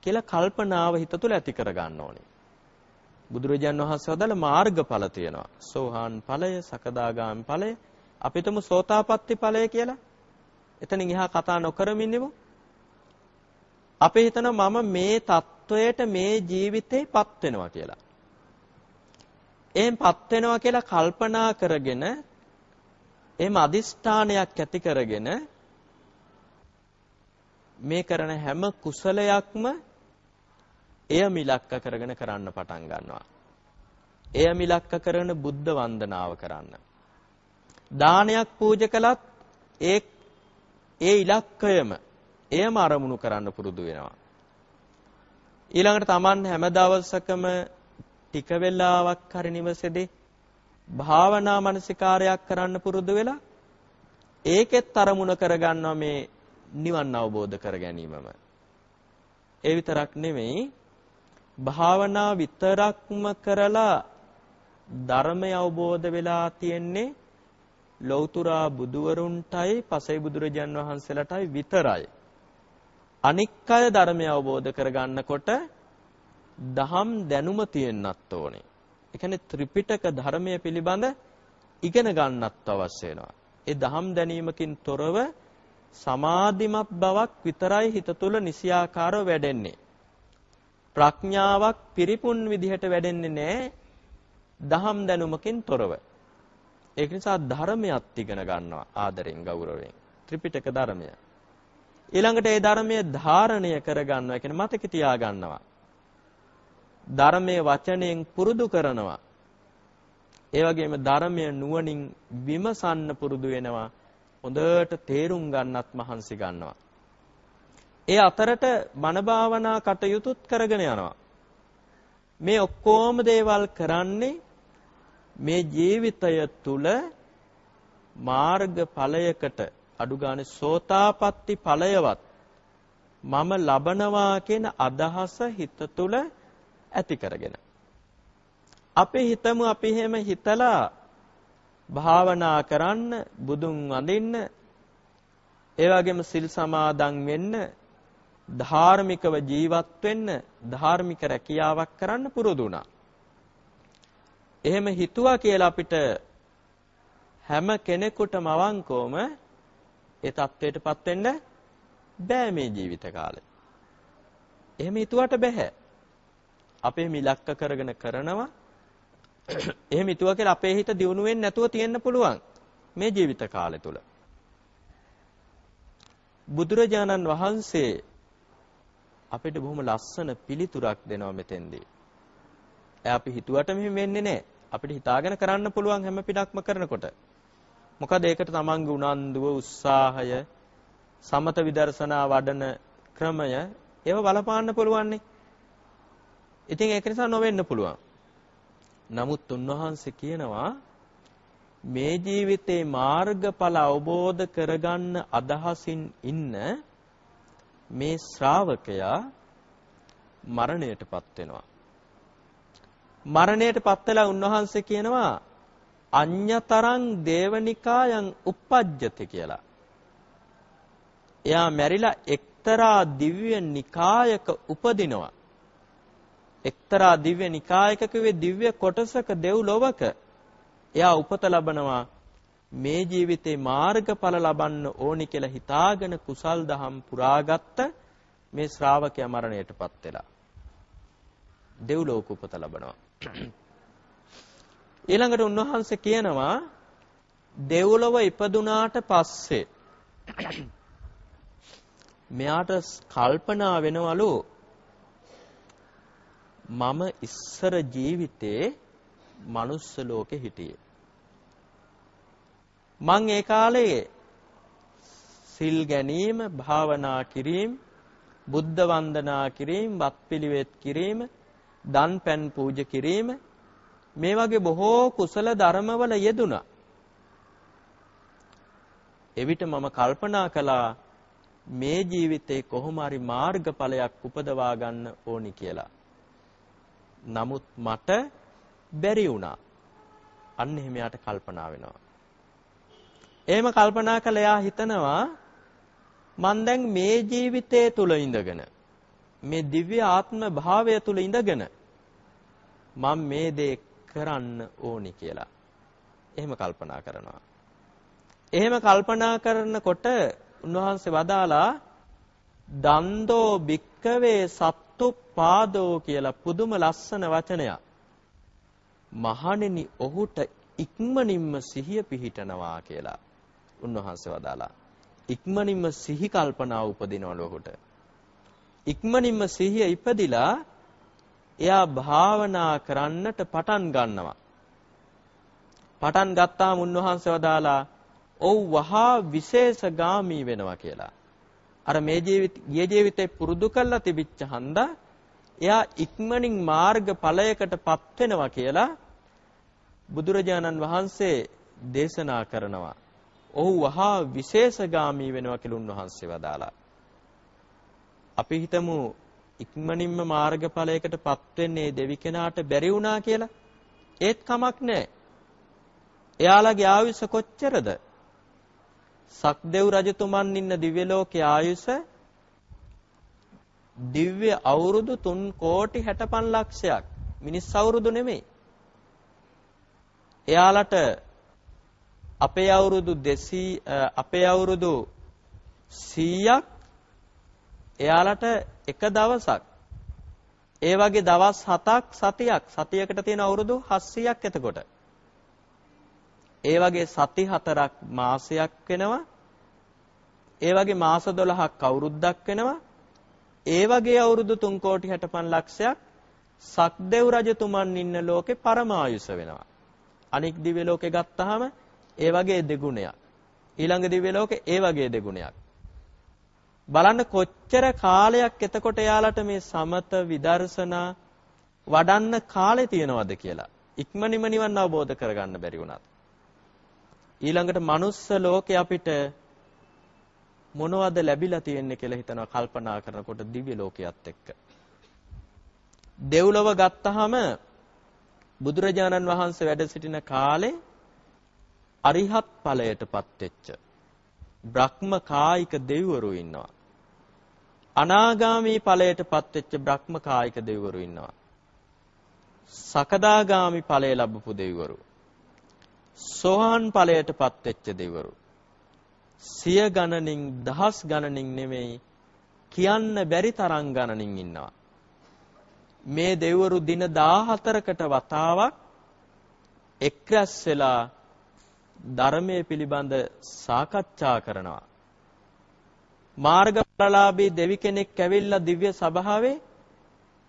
කියලා කල්පනාව හිත තුළ ඇති කර ගන්න ඕනේ. බුදුරජාන් වහන්සේ වදාළ මාර්ගඵල තියෙනවා. සෝහාන් ඵලය, සකදාගාම ඵලය, අපිටම සෝතාපට්ටි ඵලය කියලා. එතනින් එහා කතා නොකරමින් ඉමු. අපි හිතනවා මම මේ தത്വයට මේ ජීවිතේපත් වෙනවා කියලා. එහෙන්පත් වෙනවා කියලා කල්පනා කරගෙන එහෙම අදිෂ්ඨානයක් ඇති කරගෙන මේ කරන හැම කුසලයක්ම එය මිලක්ක කරගෙන කරන්න පටන් ගන්නවා. එය මිලක්ක කරන බුද්ධ වන්දනාව කරන්න. දානයක් පූජ කළත් ඒ ඒ ඉලක්කයම එයම අරමුණු කරන්න පුරුදු වෙනවා. ඊළඟට Taman හැම දවසකම ටික වෙලාවක් හරි නිවසේදී භාවනා මානසිකාරයක් කරන්න පුරුදු වෙලා ඒකෙත් අරමුණ කරගන්නවා මේ නිවන් අවබෝධ කර ගැනීමම. ඒ විතරක් නෙමෙයි භාවනා විතරක්ම කරලා ධර්මය අවබෝධ වෙලා තියෙන්නේ ලෞතුරා බුදුවරුන්ටයි පසේ බුදුරජාන් වහන්සේලාටයි විතරයි. අනික් අය ධර්මය අවබෝධ කරගන්නකොට දහම් දැනුම තියෙන්නත් ඕනේ. ඒ කියන්නේ ත්‍රිපිටක ධර්මය පිළිබඳ ඉගෙන ගන්නත් අවශ්‍ය වෙනවා. ඒ දහම් දැනීමකින් තොරව සමාධිමත් බවක් විතරයි හිත තුළ නිසියාකාරව වැඩෙන්නේ. ප්‍රඥාවක් පිරිපුන් විදිහට වැඩෙන්නේ නැහැ දහම් දැනුමකින් තොරව. ඒක නිසා ධර්මයක් ඉගෙන ගන්නවා ආදරෙන් ගෞරවයෙන්. ත්‍රිපිටක ධර්මය. ඊළඟට ඒ ධර්මය ධාරණය කර ගන්නවා කියන්නේ මතක තියා ගන්නවා. ධර්මයේ වචනයෙන් පුරුදු කරනවා. ඒ වගේම ධර්මය නුවණින් විමසන්න පුරුදු වෙනවා. හොඳට තේරුම් ගන්නත් මහන්සි ගන්නවා. ඒ අතරට මන භාවනා කටයුතුත් කරගෙන යනවා. මේ ඔක්කොම දේවල් කරන්නේ මේ ජීවිතය තුල මාර්ග ඵලයකට අඩු ගානේ සෝතාපට්ටි ඵලයවත් මම ලබනවා කියන අදහස හිත තුල ඇති කරගෙන. අපි හිතමු අපි හැම හිතලා භාවනා කරන්න, බුදුන් වඳින්න, ඒ වගේම සිල් සමාදන් වෙන්න, ධාර්මිකව ජීවත් වෙන්න, ධාර්මික රැකියාවක් කරන්න පුරුදු වුණා. එහෙම හිතුවා කියලා අපිට හැම කෙනෙකුටම අවංකවම ඒ தത്വයටපත් වෙන්න බෑ මේ ජීවිත කාලේ. එහෙම හිතුවට බෑ. අපේ මිලක්ක කරගෙන කරනවා. එහෙම හිතුවා කියලා අපේ හිත දියුණු වෙන්නේ නැතුව තියෙන්න පුළුවන් මේ ජීවිත කාලය තුල. බුදුරජාණන් වහන්සේ අපිට බොහොම ලස්සන පිළිතුරක් දෙනවා මෙතෙන්දී. එයා අපි හිතුවට මෙහෙම වෙන්නේ නැහැ. අපිට හිතාගෙන කරන්න පුළුවන් හැම පිටක්ම කරනකොට. මොකද ඒකට තමන්ගේ උනන්දුව, උත්සාහය, සමත විදර්ශනා වඩන ක්‍රමය ඒව බලපාන්න පුළුවන්නේ. ඉතින් ඒක නිසා නොවෙන්න පුළුවන්. නමුත් උන්වහන්සේ කියනවා මේ ජීවිතේ මාර්ගඵල අවබෝධ කරගන්න අදහසින් ඉන්න මේ ශ්‍රාවකයා මරණයටපත් වෙනවා. මරණයටපත් වෙලා උන්වහන්සේ කියනවා අඤ්‍යතරං දේවනිකායන් uppajjati කියලා. එයා මැරිලා එක්තරා දිව්‍ය නිකායක උපදිනවා. එක්තරා දිව්‍ය නිකායක කිව්වේ දිව්‍ය කොටසක දෙව්ලොවක එයා උපත ලබනවා මේ ජීවිතේ මාර්ගඵල ලබන්න ඕනි කියලා හිතාගෙන කුසල් දහම් පුරාගත්ත මේ ශ්‍රාවකයා මරණයටපත් වෙලා. දෙව්ලෝක උපත ලබනවා. ඊළඟට උන්වහන්සේ කියනවා දෙව්ලොව ඉපදුනාට පස්සේ මෙයාට කල්පනා වෙනවලු මම ඉස්සර ජීවිතේ මනුස්ස ලෝකෙ හිටියේ මං ඒ කාලේ සිල් ගැනීම, භාවනා කිරීම, බුද්ධ වන්දනා කිරීම, වත්පිළිවෙත් කිරීම, දන් පැන් පූජ කිරීම මේ වගේ බොහෝ කුසල ධර්මවල යෙදුණා. එවිට මම කල්පනා කළා මේ ජීවිතේ කොහොම හරි මාර්ගඵලයක් උපදවා ගන්න ඕනි කියලා. නමුත් මට බැරි වුණා. අන්න එහෙම යාට කල්පනා වෙනවා. එහෙම කල්පනා කළ එයා හිතනවා මං දැන් මේ ජීවිතයේ තුල ඉඳගෙන මේ දිව්‍ය ආත්ම භාවය තුල ඉඳගෙන මම මේ දේ කරන්න ඕනි කියලා. එහෙම කල්පනා කරනවා. එහෙම කල්පනා කරනකොට උන්වහන්සේ වදාලා දන්දෝ භික්කවේ සත්තු පාදෝ කියලා පුදුම ලස්සන වචනයක්. මහණෙනි ඔහුට ඉක්මනින්ම සිහිය පිහිටනවා කියලා. උන්වහන්සේ වදාලා ඉක්මනින්ම සිහි කල්පනාව උපදිනවලු ඔහුට ඉක්මනින්ම සිහිය ඉපදිලා එයා භාවනා කරන්නට පටන් ගන්නවා පටන් ගත්තාම උන්වහන්සේ වදාලා ඔව් වහා විශේෂගාමී වෙනවා කියලා අර මේ ජීවිත ගිය ජීවිතේ පුරුදු කරලා තිබිච්ච හන්දා එයා ඉක්මනින් මාර්ග ඵලයකටපත් වෙනවා කියලා බුදුරජාණන් වහන්සේ දේශනා කරනවා ඔහු වහා විශේෂගාමී වෙනවා කියලා උන්වහන්සේ වදාලා. අපි හිතමු ඉක්මනින්ම මාර්ගඵලයකටපත් වෙන්නේ දෙවි කෙනාට බැරි වුණා කියලා. ඒත් කමක් නැහැ. එයාලගේ ආයුෂ කොච්චරද? සක්දෙව් රජතුමන් ඉන්න දිව්‍ය ලෝකයේ ආයුෂ දිව්‍ය අවුරුදු 3 කෝටි 65 ලක්ෂයක්. මිනිස් අවුරුදු නෙමෙයි. එයාලට අපේ අවුරුදු 200 අපේ අවුරුදු 100ක් එයාලට එක දවසක් ඒ වගේ දවස් 7ක් සතියක් සතියකට තියෙන අවුරුදු 700ක් එතකොට ඒ වගේ සති හතරක් මාසයක් වෙනවා. ඒ වගේ මාස 12ක් අවුරුද්දක් වෙනවා. ඒ වගේ අවුරුදු 3 කෝටි 65 ලක්ෂයක් සක්දෙව් රජතුමන් ඉන්න ලෝකේ පරමායුෂ වෙනවා. අනික් දිව්‍ය ලෝකේ ගත්තාම ඒ වගේ දෙගුණයක්. ඊළඟ දිව්‍ය ලෝකේ ඒ වගේ දෙගුණයක්. බලන්න කොච්චර කාලයක් එතකොට යාලට මේ සමත විදර්ශනා වඩන්න කාලේ තියනවද කියලා. ඉක්මනින්ම නිවන් අවබෝධ කරගන්න බැරි වුණත්. ඊළඟට මනුස්ස ලෝකේ අපිට මොනවද ලැබිලා තියෙන්නේ කියලා හිතනවා කල්පනා කරනකොට දිව්‍ය ලෝකයක් එක්ක. දෙව්ලොව ගත්තාම බුදුරජාණන් වහන්සේ වැඩ සිටින කාලේ අරිහත් ඵලයටපත් වෙච්ච බ්‍රහ්ම කායික දෙවිවරු ඉන්නවා. අනාගාමී ඵලයටපත් වෙච්ච බ්‍රහ්ම කායික දෙවිවරු ඉන්නවා. සකදාගාමි ඵලය ලැබපු දෙවිවරු. සෝහන් ඵලයටපත් වෙච්ච දෙවිවරු. සිය ගණනින් දහස් ගණනින් නෙමෙයි කියන්න බැරි තරම් ගණනින් ඉන්නවා. මේ දෙවිවරු දින 14කට වතාවක් එක්රැස් වෙලා ධර්මයේ පිළිබඳ සාකච්ඡා කරනවා. මාර්ගඵලලාභී දෙවි කෙනෙක් ඇවිල්ලා දිව්‍ය සභාවේ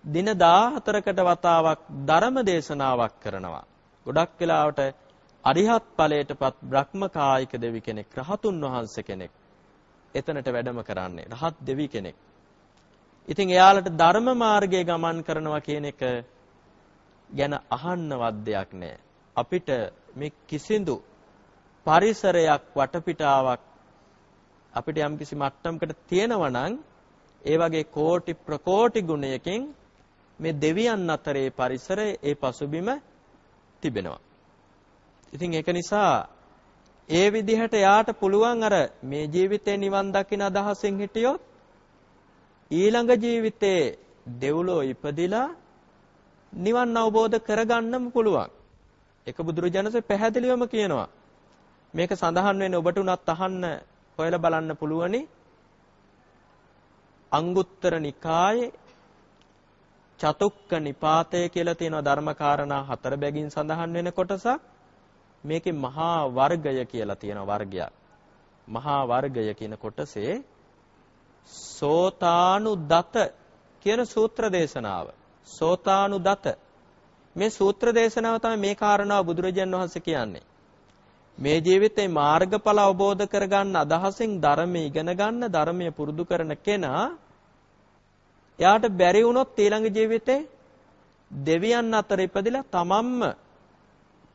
දින 14කට වතාවක් ධර්ම දේශනාවක් කරනවා. ගොඩක් වෙලාවට අරිහත් ඵලයටපත් බ්‍රහ්මකායික දෙවි කෙනෙක් රහතුන් වහන්සේ කෙනෙක් එතනට වැඩම කරන්නේ රහත් දෙවි කෙනෙක්. ඉතින් එයාලට ධර්ම මාර්ගයේ ගමන් කරනවා කියන එක ගැන අහන්නවත් දෙයක් නැහැ. අපිට මේ කිසිඳු පරිසරයක් වටපිටාවක් අපිට යම්කිසි මට්ටමකට තියෙනවා නම් ඒ වගේ කෝටි ප්‍රකෝටි ගුණයකින් මේ දෙවියන් අතරේ පරිසරය ඒ පසුබිම තිබෙනවා. ඉතින් ඒක නිසා ඒ විදිහට යාට පුළුවන් අර මේ ජීවිතේ නිවන් දකින අදහසෙන් හිටියොත් ඊළඟ ජීවිතේ දෙව්ලෝ ඉපදිලා නිවන් අවබෝධ කරගන්නම පුළුවන්. ඒක බුදුරජාණන්සේ පැහැදිලිවම කියනවා. මේක සඳහන් වෙන්නේ ඔබට උනත් අහන්න හොයලා බලන්න පුළුවනි. අංගුත්තර නිකායේ චතුක්ක නිපාතය කියලා තියෙන ධර්මකාරණා හතර බැගින් සඳහන් වෙන කොටසක් මේකේ මහා වර්ගය කියලා තියෙන වර්ගයක්. මහා වර්ගය කියන කොටසේ සෝතානුදත කියන සූත්‍ර දේශනාව. සෝතානුදත මේ සූත්‍ර දේශනාව තමයි මේ කාරණාව බුදුරජාන් වහන්සේ කියන්නේ. මේ ජීවිතේ මාර්ගඵල අවබෝධ කරගන්න අදහසින් ධර්මයේ ඉගෙන ගන්න ධර්මයේ පුරුදු කරන කෙනා එයාට බැරි වුණොත් ඊළඟ ජීවිතේ දෙවියන් අතර ඉපදිලා තමන්ම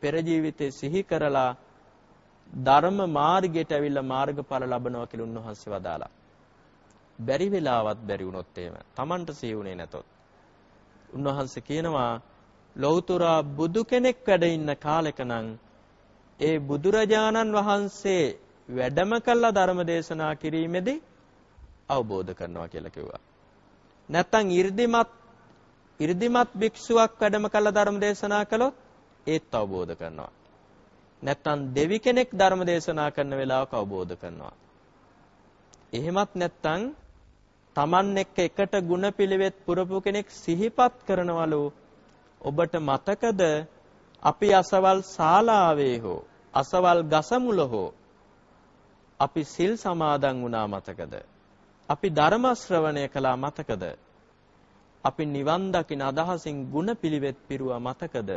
පෙර ජීවිතේ සිහි කරලා ධර්ම මාර්ගයට ඇවිල්ලා මාර්ගඵල ලබනවා කියලා උන්වහන්සේ වදාලා. බැරි වෙලාවත් බැරි වුණොත් එහෙම Tamanට සිහුනේ නැතොත්. උන්වහන්සේ කියනවා ලෞතර බුදු කෙනෙක් වැඩ ඉන්න කාලෙක නම් ඒ බුදුරජාණන් වහන්සේ වැඩම කළා ධර්ම දේශනා කිරීමේදී අවබෝධ කරනවා කියලා කිව්වා. නැත්තම් 이르දිමත් 이르දිමත් භික්ෂුවක් වැඩම කළා ධර්ම දේශනා කළොත් ඒත් අවබෝධ කරනවා. නැත්තම් දෙවි කෙනෙක් ධර්ම දේශනා කරන වෙලාවක අවබෝධ කරනවා. එහෙමත් නැත්තම් Taman එක්ක එකට ಗುಣපිලිවෙත් පුරපු කෙනෙක් සිහිපත් කරනවලු ඔබට මතකද අපි අසවල් ශාලාවේ හෝ අසවල් ගසමුල හෝ අපි සිල් සමාදන් වුණා මතකද අපි ධර්ම ශ්‍රවණය කළා මතකද අපි නිවන් දකින අදහසින් ಗುಣපිලිවෙත් පිරුවා මතකද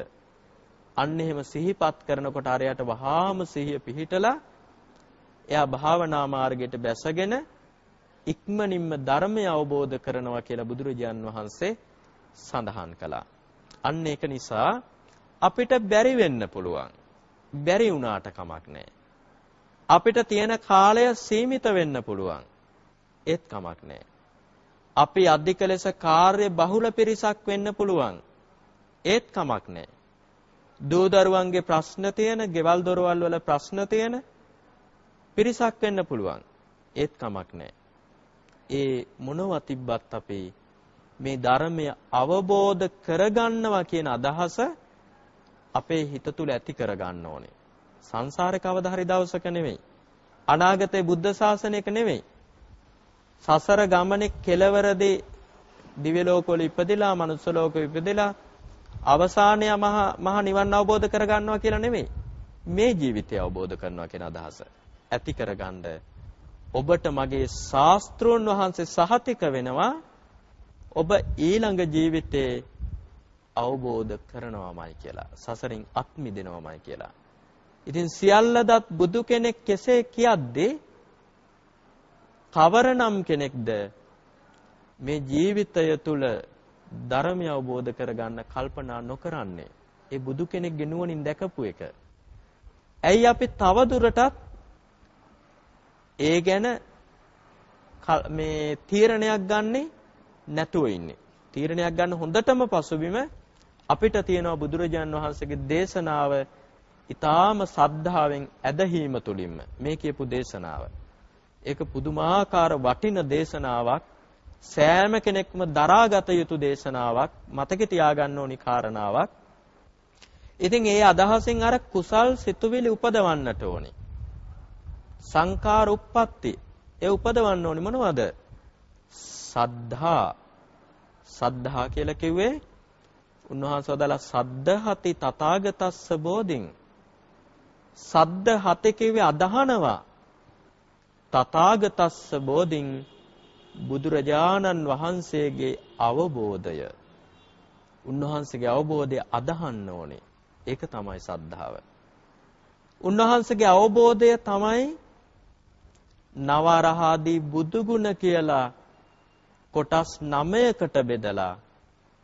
අන්න එහෙම සිහිපත් කරනකොට අරයට වහාම සිහිය පිහිටලා එයා භාවනා මාර්ගයට බැසගෙන ඉක්මනින්ම ධර්මය අවබෝධ කරනවා කියලා බුදුරජාන් වහන්සේ සඳහන් කළා. අන්න ඒක නිසා අපිට බැරි වෙන්න පුළුවන්. බැරි වුණාට කමක් නැහැ. අපිට තියෙන කාලය සීමිත වෙන්න පුළුවන්. ඒත් කමක් නැහැ. අපි අධික ලෙස කාර්ය බහුල පිරිසක් වෙන්න පුළුවන්. ඒත් කමක් නැහැ. දූ දරුවන්ගේ ප්‍රශ්න තියෙන, ගෙවල් දොරවල් වල ප්‍රශ්න තියෙන පිරිසක් වෙන්න පුළුවන්. ඒත් කමක් නැහැ. ඒ මොනවා තිබ්බත් අපි මේ ධර්මය අවබෝධ කරගන්නවා කියන අදහස අපේ හිත තුල ඇති කරගන්න ඕනේ. සංසාරේ කවදා හරි දවසක නෙවෙයි. අනාගතේ බුද්ධ ශාසනයක නෙවෙයි. සසර ගමනේ කෙලවරදී දිව්‍ය ලෝකවල ඉපදිලා මනුස්ස ලෝකෙ ඉපදිලා අවසානය මහ මහ නිවන් අවබෝධ කරගන්නවා කියලා නෙවෙයි. මේ ජීවිතය අවබෝධ කරනවා කියන අදහස ඇති කරගන්න ඔබට මගේ ශාස්ත්‍රෝන් වහන්සේ සහතික වෙනවා ඔබ ඊළඟ ජීවිතේ අවබෝධ කරනවාමයි කියලා සසරින් අත් මිදෙනවාමයි කියලා. ඉතින් සියල්ලදත් බුදු කෙනෙක් කෙසේ කියද්දී කවරනම් කෙනෙක්ද මේ ජීවිතය තුල ධර්මය අවබෝධ කරගන්න කල්පනා නොකරන්නේ ඒ බුදු කෙනෙක්ගේ නුවණින් දැකපු එක. ඇයි අපි තව දුරටත් ඒ ගැන මේ තීරණයක් ගන්නේ නැතුව ඉන්නේ. තීරණයක් ගන්න හොඳටම පසුබිම අපිට තියෙනවා බුදුරජාන් වහන්සේගේ දේශනාව ඊටාම සද්ධාවෙන් ඇදහිීම තුලින්ම මේ කියපු දේශනාව. ඒක පුදුමාකාර වටින දේශනාවක් සෑම කෙනෙක්ම දරාගත යුතු දේශනාවක් මතක තියාගන්න ඕනි කාරණාවක්. ඉතින් ඒ අදහසින් අර කුසල් සිතුවිලි උපදවන්නට ඕනි. සංකාර උප්පත්ති ඒ උපදවන්න ඕනි මොනවද? සද්ධා සද්ධා කියලා කිව්වේ උන්වහන්සේ වදාලා සද්ධහති තථාගතස්ස බෝධින් සද්ද හතේ කිව්වේ අදහනවා තථාගතස්ස බෝධින් බුදුරජාණන් වහන්සේගේ අවබෝධය උන්වහන්සේගේ අවබෝධය අදහන්න ඕනේ ඒක තමයි සද්ධාව උන්වහන්සේගේ අවබෝධය තමයි නවරහාදී බුදුගුණ කියලා කොටස් 9කට බෙදලා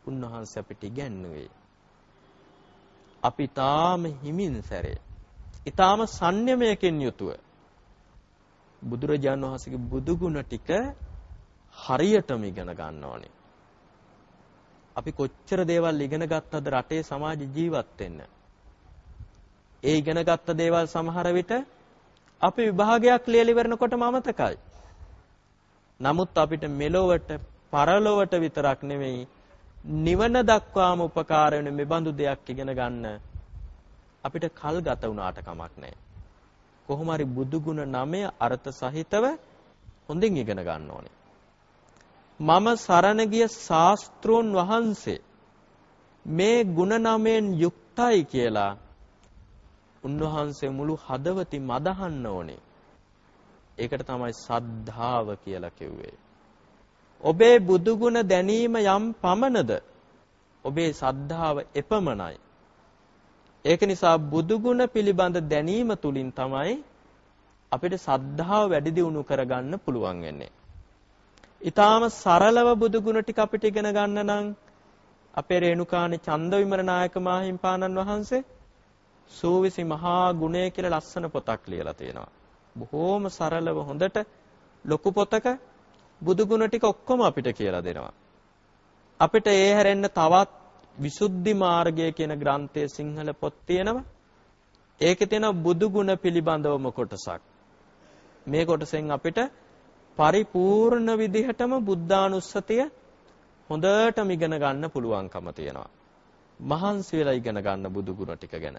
උන්වහන්සේ අපිට ඉගැන්නුවේ. අපි තාම හිමින් සැරේ. ඊටාම සංයමයකින් යුතුව බුදුරජාණන් වහන්සේගේ බුදුගුණ ටික හරියටම ඉගෙන ගන්න ඕනේ. අපි කොච්චර දේවල් ඉගෙන ගත්තද රටේ සමාජ ජීවත් වෙන්න. ඒ ඉගෙන ගත්ත දේවල් සමහර විට අපි විභාගයක් ලියලා ඉවරනකොටම අමතකයි. නමුත් අපිට මෙලොවට පරලොවට විතරක් නෙමෙයි නිවන දක්වාම උපකාර වෙන මෙබඳු දෙයක් ඉගෙන ගන්න අපිට කල් ගත වුණාට කමක් නැහැ. කොහොම හරි බුදු ගුණ නමය අර්ථ සහිතව හොඳින් ඉගෙන ගන්න ඕනේ. මම සරණ ගිය ශාස්ත්‍රෝන් වහන්සේ මේ ගුණ නමෙන් යුක්තයි කියලා උන්වහන්සේ මුළු හදවතින් මදහන්න ඕනේ. ඒකට තමයි සද්ධාව කියලා කිව්වේ. ඔබේ බුදුගුණ දැනීම යම් පමණද ඔබේ සද්ධාව එපමණයි. ඒක නිසා බුදුගුණ පිළිබඳ දැනීම තුලින් තමයි අපිට සද්ධාව වැඩි දියුණු කරගන්න පුළුවන් වෙන්නේ. ඊටාම සරලව බුදුගුණ ටික අපිට ඉගෙන ගන්න නම් අපේ රේණුකාණේ චන්දවිමර නායක මාහිම්පාණන් වහන්සේ සූවිසි මහා ගුණය කියලා ලස්සන පොතක් ලියලා තියෙනවා. බොහෝම සරලව හොඳට ලොකු පොතක බුදු ගුණ ටික ඔක්කොම අපිට කියලා දෙනවා. අපිට ඒ හැරෙන්න තවත් විසුද්ධි මාර්ගය කියන ග්‍රන්ථයේ සිංහල පොත් තියෙනවා. ඒකේ තියෙන බුදු ගුණ පිළිබඳවම කොටසක්. මේ කොටසෙන් අපිට පරිපූර්ණ විදිහටම බුද්ධානුස්සතිය හොඳටම ඉගෙන ගන්න පුළුවන්කම තියෙනවා. මහන්සි වෙලා ඉගෙන ගන්න බුදු ගුණ ටික ගැන.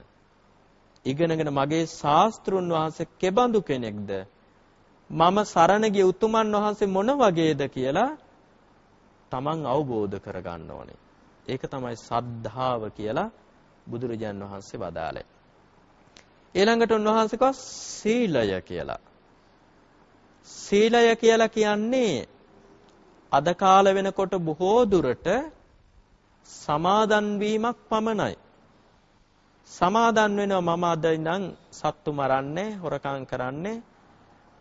ඉගෙනගෙන මගේ ශාස්ත්‍රුන් වහන්සේ කෙබඳු කෙනෙක්ද මම සරණ ගිය උතුමන් වහන්සේ මොන වගේද කියලා තමන් අවබෝධ කරගන්න ඕනේ. ඒක තමයි සද්ධාව කියලා බුදුරජාන් වහන්සේ වදාළේ. ඊළඟට උන්වහන්සේ කව සීලය කියලා. සීලය කියලා කියන්නේ අද කාල වෙනකොට බොහෝ දුරට සමාදන් වීමක් පමණයි. සමාදන් වෙනවා මම අද ඉඳන් සත්තු මරන්නේ හොරකම් කරන්නේ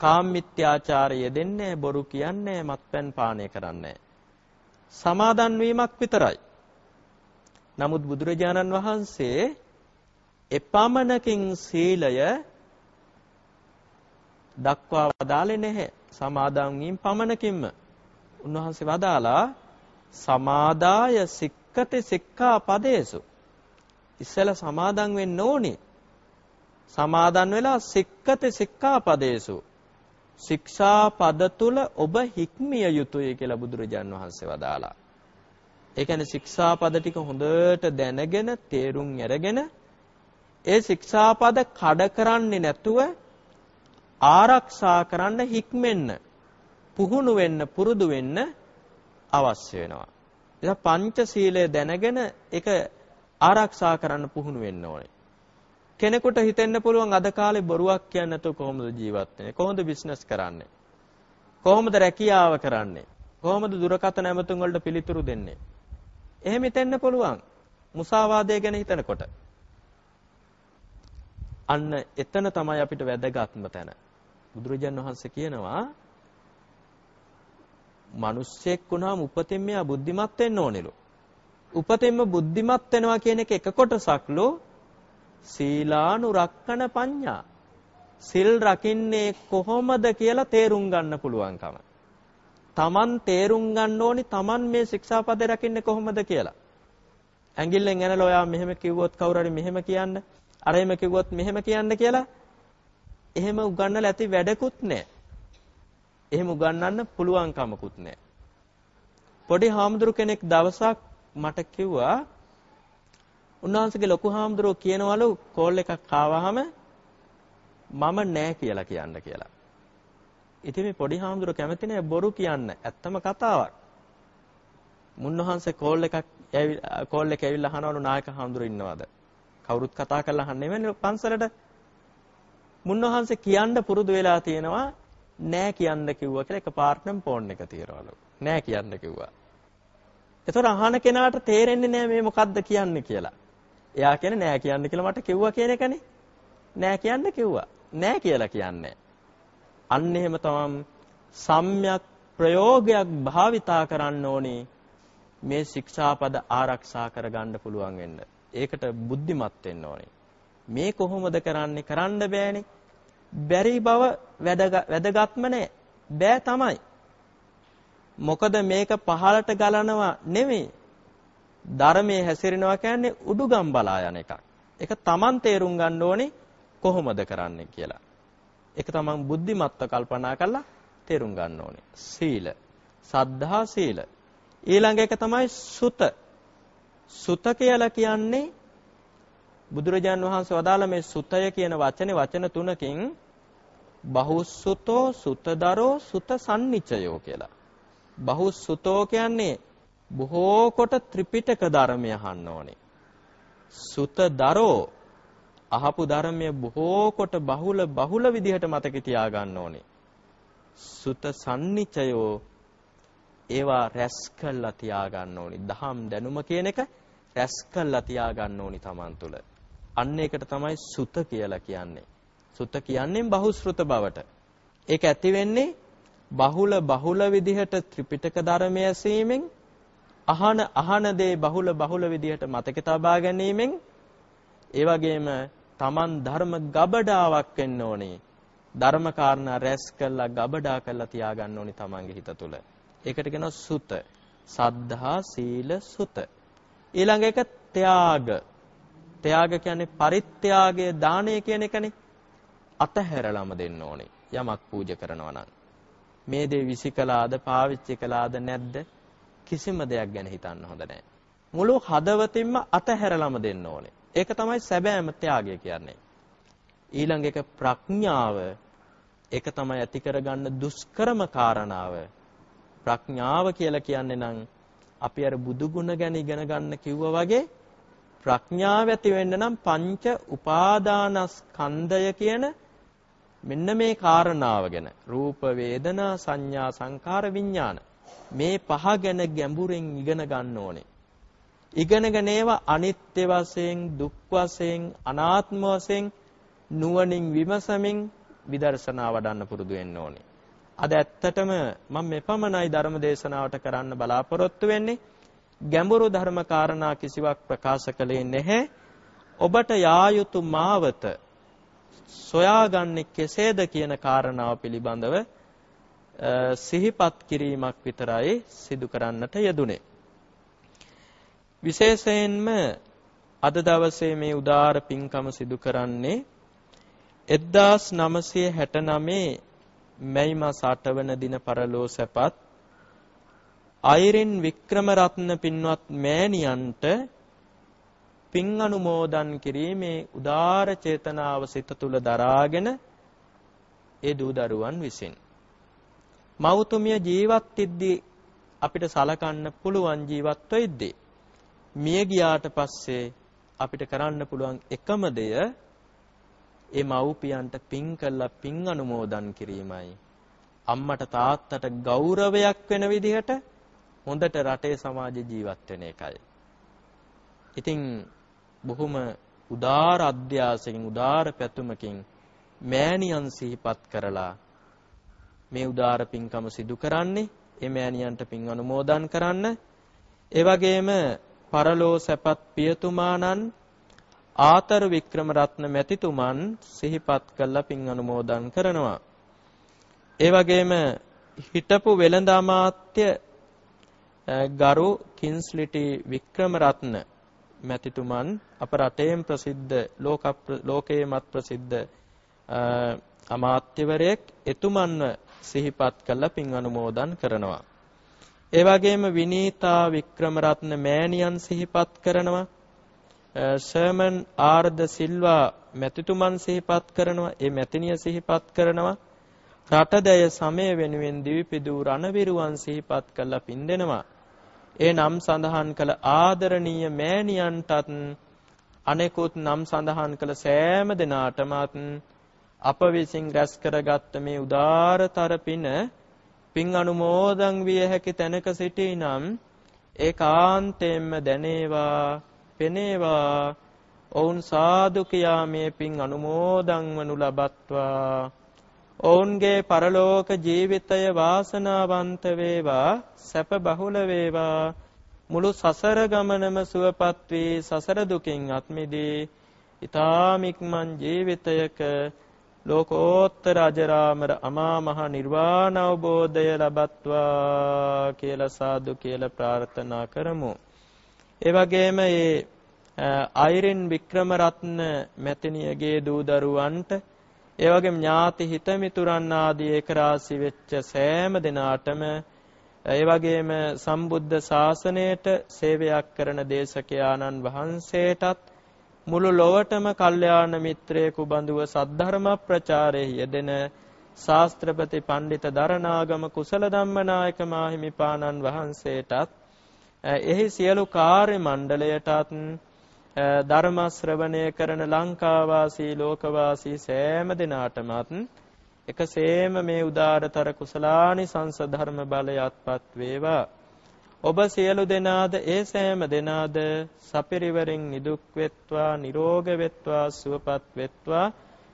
කාමමිත්‍යාචාරය දෙන්නේ බොරු කියන්නේ මත්පැන් පානය කරන්නේ සමාදන් වීමක් විතරයි නමුත් බුදුරජාණන් වහන්සේ එපමණකින් සීලය දක්වා වදාලේ නැහැ. සමාදන් වීම පමණකින්ම. උන්වහන්සේ වදාලා සමාදාය සික්කති සික්ඛා පදේසු. ඉස්සෙල්ලා සමාදන් වෙන්න ඕනේ. සමාදන් වෙලා සික්කති සික්ඛා පදේසු. ශික්ෂා පද තුල ඔබ හික්මිය යුතුය කියලා බුදුරජාන් වහන්සේ වදාලා. ඒ කියන්නේ ශික්ෂා පද ටික හොඳට දැනගෙන තේරුම් අරගෙන ඒ ශික්ෂා පද කඩ කරන්නේ නැතුව ආරක්ෂා කරන්න හික්මෙන්න පුහුණු වෙන්න පුරුදු වෙන්න අවශ්‍ය වෙනවා. එතන පංචශීලය දැනගෙන ඒක ආරක්ෂා කරන්න පුහුණු වෙන්න ඕනේ. කෙනෙකුට හිතෙන්න පුළුවන් අද කාලේ බොරුවක් කියන්නේ නැතුව කොහොමද ජීවත් වෙන්නේ? කොහොමද බිස්නස් කරන්නේ? කොහොමද රැකියාව කරන්නේ? කොහොමද දුරකථන ඇමතුම් වලට පිළිතුරු දෙන්නේ? එහෙම හිතෙන්න පුළුවන්. මුසාවාදය ගැන හිතනකොට. අන්න එතන තමයි අපිට වැදගත්ම තැන. බුදුරජාන් වහන්සේ කියනවා මිනිස්සෙක් වුණාම උපතින් මෙයා බුද්ධිමත් වෙන්න ඕනෙලු. උපතින්ම බුද්ධිමත් වෙනවා කියන එක එක කොටසක්ලු සීලානුරක්කන පඤ්ඤා. සිල් රකින්නේ කොහොමද කියලා තේරුම් ගන්න පුළුවන්කම. Taman තේරුම් ගන්න ඕනි Taman මේ ශික්ෂාපද රකින්නේ කොහොමද කියලා. ඇඟිල්ලෙන් ඇනලා ඔයා මෙහෙම කිව්වොත් කවුරු හරි මෙහෙම කියන්න, අර එහෙම කිව්වොත් මෙහෙම කියන්න කියලා එහෙම උගන්නලා ඇති වැඩකුත් නැහැ. එහෙම උගන්වන්න පුළුවන් කමකුත් නැහැ. පොඩි හාමුදුරු කෙනෙක් දවසක් මට කිව්වා උන්වහන්සේගේ ලොකු හාමුදුරුවෝ කියනවලු කෝල් එකක් ආවහම මම නෑ කියලා කියන්න කියලා. ඉතින් මේ පොඩි හාමුදුරුවෝ කැමති නෑ බොරු කියන්න. ඇත්තම කතාවක්. මුන්නහන්සේ කෝල් එකක් කෝල් එක ඇවිල්ලා අහනවලු නායක හාමුදුරුවෝ ඉන්නවද? කවුරුත් කතා කරලා අහන්නේ නෙවෙයි පන්සලට. මුන්නහන්සේ කියන්න පුරුදු වෙලා තියෙනවා නෑ කියන්න කිව්වා කියලා එකපාරටම ෆෝන් එක තියරවලු. නෑ කියන්න කිව්වා. ඒතර අහන කෙනාට තේරෙන්නේ නෑ මේ මොකද්ද කියන්නේ කියලා. එයා කියන්නේ නෑ කියන්න කියලා මට කිව්වා කියන එකනේ. නෑ කියන්න කිව්වා. නෑ කියලා කියන්නේ. අන්න එහෙම තමම් සම්‍යක් ප්‍රයෝගයක් භාවිතා කරන්න ඕනේ මේ ශික්ෂාපද ආරක්ෂා කරගන්න පුළුවන් වෙන්න. ඒකට බුද්ධිමත් වෙන්න ඕනේ. මේ කොහොමද කරන්නේ? කරන්න බෑනේ. බැරි බව වැදගත්ම නෑ. බෑ තමයි. මොකද මේක පහලට ගලනවා නෙමෙයි. ධර්මයේ හැසිරෙනවා කියන්නේ උඩුගම් බලා යන එකක්. ඒක Taman තේරුම් ගන්න ඕනේ කොහොමද කරන්නේ කියලා. ඒක තමන් බුද්ධිමත්ව කල්පනා කරලා තේරුම් ගන්න ඕනේ. සීල. සද්ධා සීල. ඊළඟ එක තමයි සුත. සුත කියලා කියන්නේ බුදුරජාන් වහන්සේ වදාළ මේ සුතය කියන වචනේ වචන තුනකින් බහුසුතෝ සුතදරෝ සුත සම්නිචයෝ කියලා. බහුසුතෝ කියන්නේ බොහෝ කොට ත්‍රිපිටක ධර්මය අහන්න ඕනේ. සුතදරෝ අහපු ධර්මය බොහෝ කොට බහුල බහුල විදිහට මතක තියාගන්න ඕනේ. සුත සම්නිචයෝ ඒවා රැස් කළා තියාගන්න ඕනි. දහම් දැනුම කියන එක රැස් කළා තියාගන්න ඕනි Taman තුල. අන්න ඒකට තමයි සුත කියලා කියන්නේ. සුත කියන්නේ බහුශෘත බවට. ඒක ඇති වෙන්නේ බහුල බහුල විදිහට ත්‍රිපිටක ධර්මය ඇසීමෙන් අහන අහන දේ බහුල බහුල විදිහට මතක තබා ගැනීමෙන් ඒ වගේම Taman ධර්ම ගබඩාවක් වෙන්න ඕනේ. ධර්ම කාරණා රැස් කළා ගබඩා කළා තියාගන්න ඕනේ Tamanගේ හිත තුල. ඒකට කියනවා සුත. සද්ධා සීල සුත. ඊළඟ එක ත්‍යාග. ත්‍යාග කියන්නේ පරිත්‍යාගය දානය කියන එකනේ. අතහැරලම දෙන්න ඕනේ. යමක් පූජා කරනවා නම්. මේ දේ විසිකලාද පාවිච්චි කළාද නැද්ද කිසිම දෙයක් ගැන හිතන්න හොඳ නැහැ. මුළු හදවතින්ම අතහැරලම දෙන්න ඕනේ. ඒක තමයි සැබෑම ත්‍යාගය කියන්නේ. ඊළඟ එක ප්‍රඥාව ඒක තමයි ඇති කරගන්න දුෂ්කරම කාරණාව. ප්‍රඥාව කියලා කියන්නේ නම් අපි අර බුදු ගුණ ගැන ඉගෙන ගන්න කිව්වා වගේ ප්‍රඥාව ඇති වෙන්න නම් පංච උපාදානස්කන්ධය කියන මෙන්න මේ කාරණාව ගැන රූප වේදනා සංඥා සංකාර විඥාන මේ පහ ගැන ගැඹුරින් ඉගෙන ගන්න ඕනේ. ඉගෙනගෙන ඒවා අනිත්‍ය වශයෙන් දුක් වශයෙන් අනාත්ම වශයෙන් නුවණින් විමසමින් විදර්ශනා වඩන්න පුරුදු වෙන්න ඕනේ. අද ඇත්තටම මම මෙපමණයි ධර්ම දේශනාවට කරන්න බලාපොරොත්තු වෙන්නේ. ගැඹුරු ධර්ම කාරණා කිසිවක් ප්‍රකාශ කළේ නැහැ. ඔබට යා යුතු මාවත සොයාගන්නේ කෙසේද කියන කාරණාව පිළිබඳව සිහිපත් කිරීමක් විතරයි සිදු කරන්නට යෙදුනේ. විශේෂයෙන්ම අද දවසේ මේ උදාර පින්කම සිදු කරන්නේ 1969 මැයි මාස 8 වන දින පරලෝ සැපත් අයිරින් වික්‍රමරත්න පින්වත් මෑණියන්ට පින් අනුමෝදන් කිරීමේ උදාර චේතනාව සිත තුළ දරාගෙන ඒ දූ දරුවන් විසින් මෞතුමිය ජීවත් වෙද්දී අපිට සලකන්න පුළුවන් ජීවත් වෙද්දී මිය ගියාට පස්සේ අපිට කරන්න පුළුවන් එකම දෙය ඒ මව්පියන්ට පින් කළා පින් අනුමෝදන් කිරීමයි. අම්මට තාත්තට ගෞරවයක් වෙන විදිහට හොඳට රටේ සමාජ ජීවත් වෙන එකයි. ඉතින් බොහොම උදාර අධ්‍යාසකින් උදාර පැතුමකින් මෑණියන් සිහිපත් කරලා මේ උදාර පින්කම සිදු කරන්නේ ඒ මෑණියන්ට පින් අනුමෝදන් කරන්න ඒ වගේම පරලෝ සැපත් පියතුමාණන් ආතර වික්‍රමරත්න මැතිතුමන් සිහිපත් කළා පින් අනුමෝදන් කරනවා. ඒ වගේම හිටපු වෙළඳ අමාත්‍ය ගරු කින්ස්ලිටි වික්‍රමරත්න මැතිතුමන් අප රටේම ප්‍රසිද්ධ ලෝක ලෝකයේමත් ප්‍රසිද්ධ අමාත්‍යවරයෙක් එතුමන්ව සිහිපත් කළා පින් අනුමෝදන් කරනවා. ඒ වගේම විනීතා වික්‍රමරත්න මෑණියන් සිහිපත් කරනවා. ෂර්මන් ආර්ද සිල්වා මැතිතුමන් සිහිපත් කරනවා. ඒ මැතිනිය සිහිපත් කරනවා. රටදය සමය වෙනුවෙන් දිවිපිදූ රණවිරුවන් සිහිපත් කළා පින් දෙනවා. ඒ නම් සඳහන් කළ ආදරණීය මෑණියන්ටත් අනෙකුත් නම් සඳහන් කළ සෑම දෙනාටමත් අප විසින් රැස් කරගත්ත මේ උදාරතර පින පින් අනුමෝදන් විය හැකි තැනක සිටිනම් ඒකාන්තයෙන්ම දැනේවා පෙනේවා. ඔවුන් සාදු කියා මේ පින් අනුමෝදන් වනු ලබත්වා. ඔවුන්ගේ පරලෝක ජීවිතය වාසනාවන්ත වේවා සැප බහුල වේවා මුළු සසර ගමනම සුවපත් වී සසර දුකින් අත් මිදී ඊ타මික්මන් ජීවිතයක ලෝකෝත්තර අජරාමර අමා මහ නිර්වාණ අවබෝධය ලබත්වා කියලා සාදු කියලා ප්‍රාර්ථනා කරමු. ඒ වගේම මේ අයිරින් වික්‍රමරත්න මැතිණියගේ දූ දරුවන්ට ඒ වගේම ඥාති හිත මිතුරන් ආදී ඒකරාශි වෙච්ච සෑම දෙනාටම ඒ වගේම සම්බුද්ධ ශාසනයට සේවයක් කරන දේශකයාණන් වහන්සේටත් මුළු ලොවටම කල්යාණ මිත්‍රයෙකු බඳුව සද්ධර්ම ප්‍රචාරයේ යෙදෙන ශාස්ත්‍රපති පණ්ඩිත දරණාගම කුසල ධම්මනායක මාහිමිපාණන් වහන්සේටත් එහි සියලු කාර්ය මණ්ඩලයටත් ධර්ම ශ්‍රවණය කරන ලංකාවාසී ලෝකවාසී සෑම දිනාටමත් එකසේම මේ උදාරතර කුසලානි සංස ධර්ම බලයත්පත් වේවා. ඔබ සියලු දෙනාද ඒ සෑම දෙනාද සපිරිවරින් නිදුක් වෙත්වා නිරෝග වෙත්වා සුවපත් වෙත්වා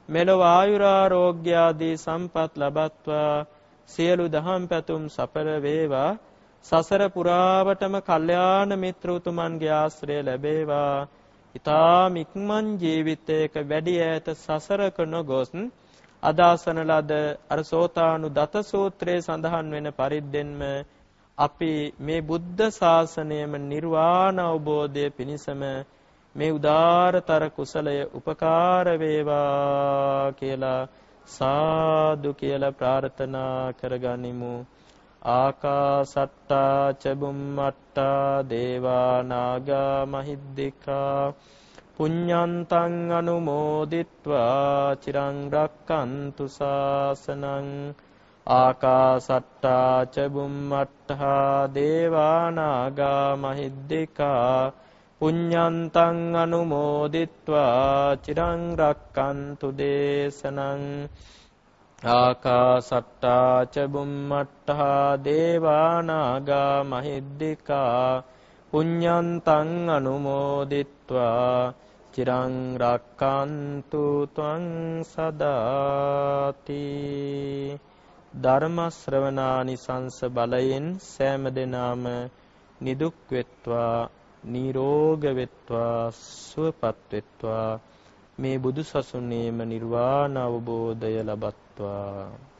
මෙලොව ආයුරාෝග්‍ය ආදී සම්පත් ලබත්වා සියලු දහම් පැතුම් සඵල වේවා. සසර පුරාවටම කල්යාණ මිත්‍ර උතුමන්ගේ ආශ්‍රය ලැබේවා. ඊ타ම ඉක්මන් ජීවිතයක වැඩි ඈත සසරක නොගොස් අදාසන ලද අර සෝතානු දත සූත්‍රයේ සඳහන් වෙන පරිද්දෙන්ම අපි මේ බුද්ධ ශාසනයම නිර්වාණ අවබෝධය පිණිසම මේ උදාරතර කුසලය උපකාර වේවා කියලා සාදු කියලා ප්‍රාර්ථනා කරගනිමු. ආකාසට්ටා චබුම්මට්ටා දේවා නාග මහිද්దికා පුඤ්ඤන්තං අනුමෝදිත්වා චිරං රක්칸තු සාසනං ආකාසට්ටා චබුම්මට්ටා දේවා නාග මහිද්దికා පුඤ්ඤන්තං අනුමෝදිත්වා චිරං රක්칸තු දේශනං ආකාසට්ටා ච බුම්මට්ටා දේවානාගා මහිද්దికා පුඤ්ඤන්තං අනුමෝදිත්වා චිරං රක්칸තු ත්වං සදාති ධර්ම ශ්‍රවණානිසංස බලයෙන් සෑම දිනාම නිදුක් වෙත්වා නිරෝග වෙත්වා සුවපත් වෙත්වා. මේ බුදු සසුනේම නිර්වාණ අවබෝධය ලබත්වා.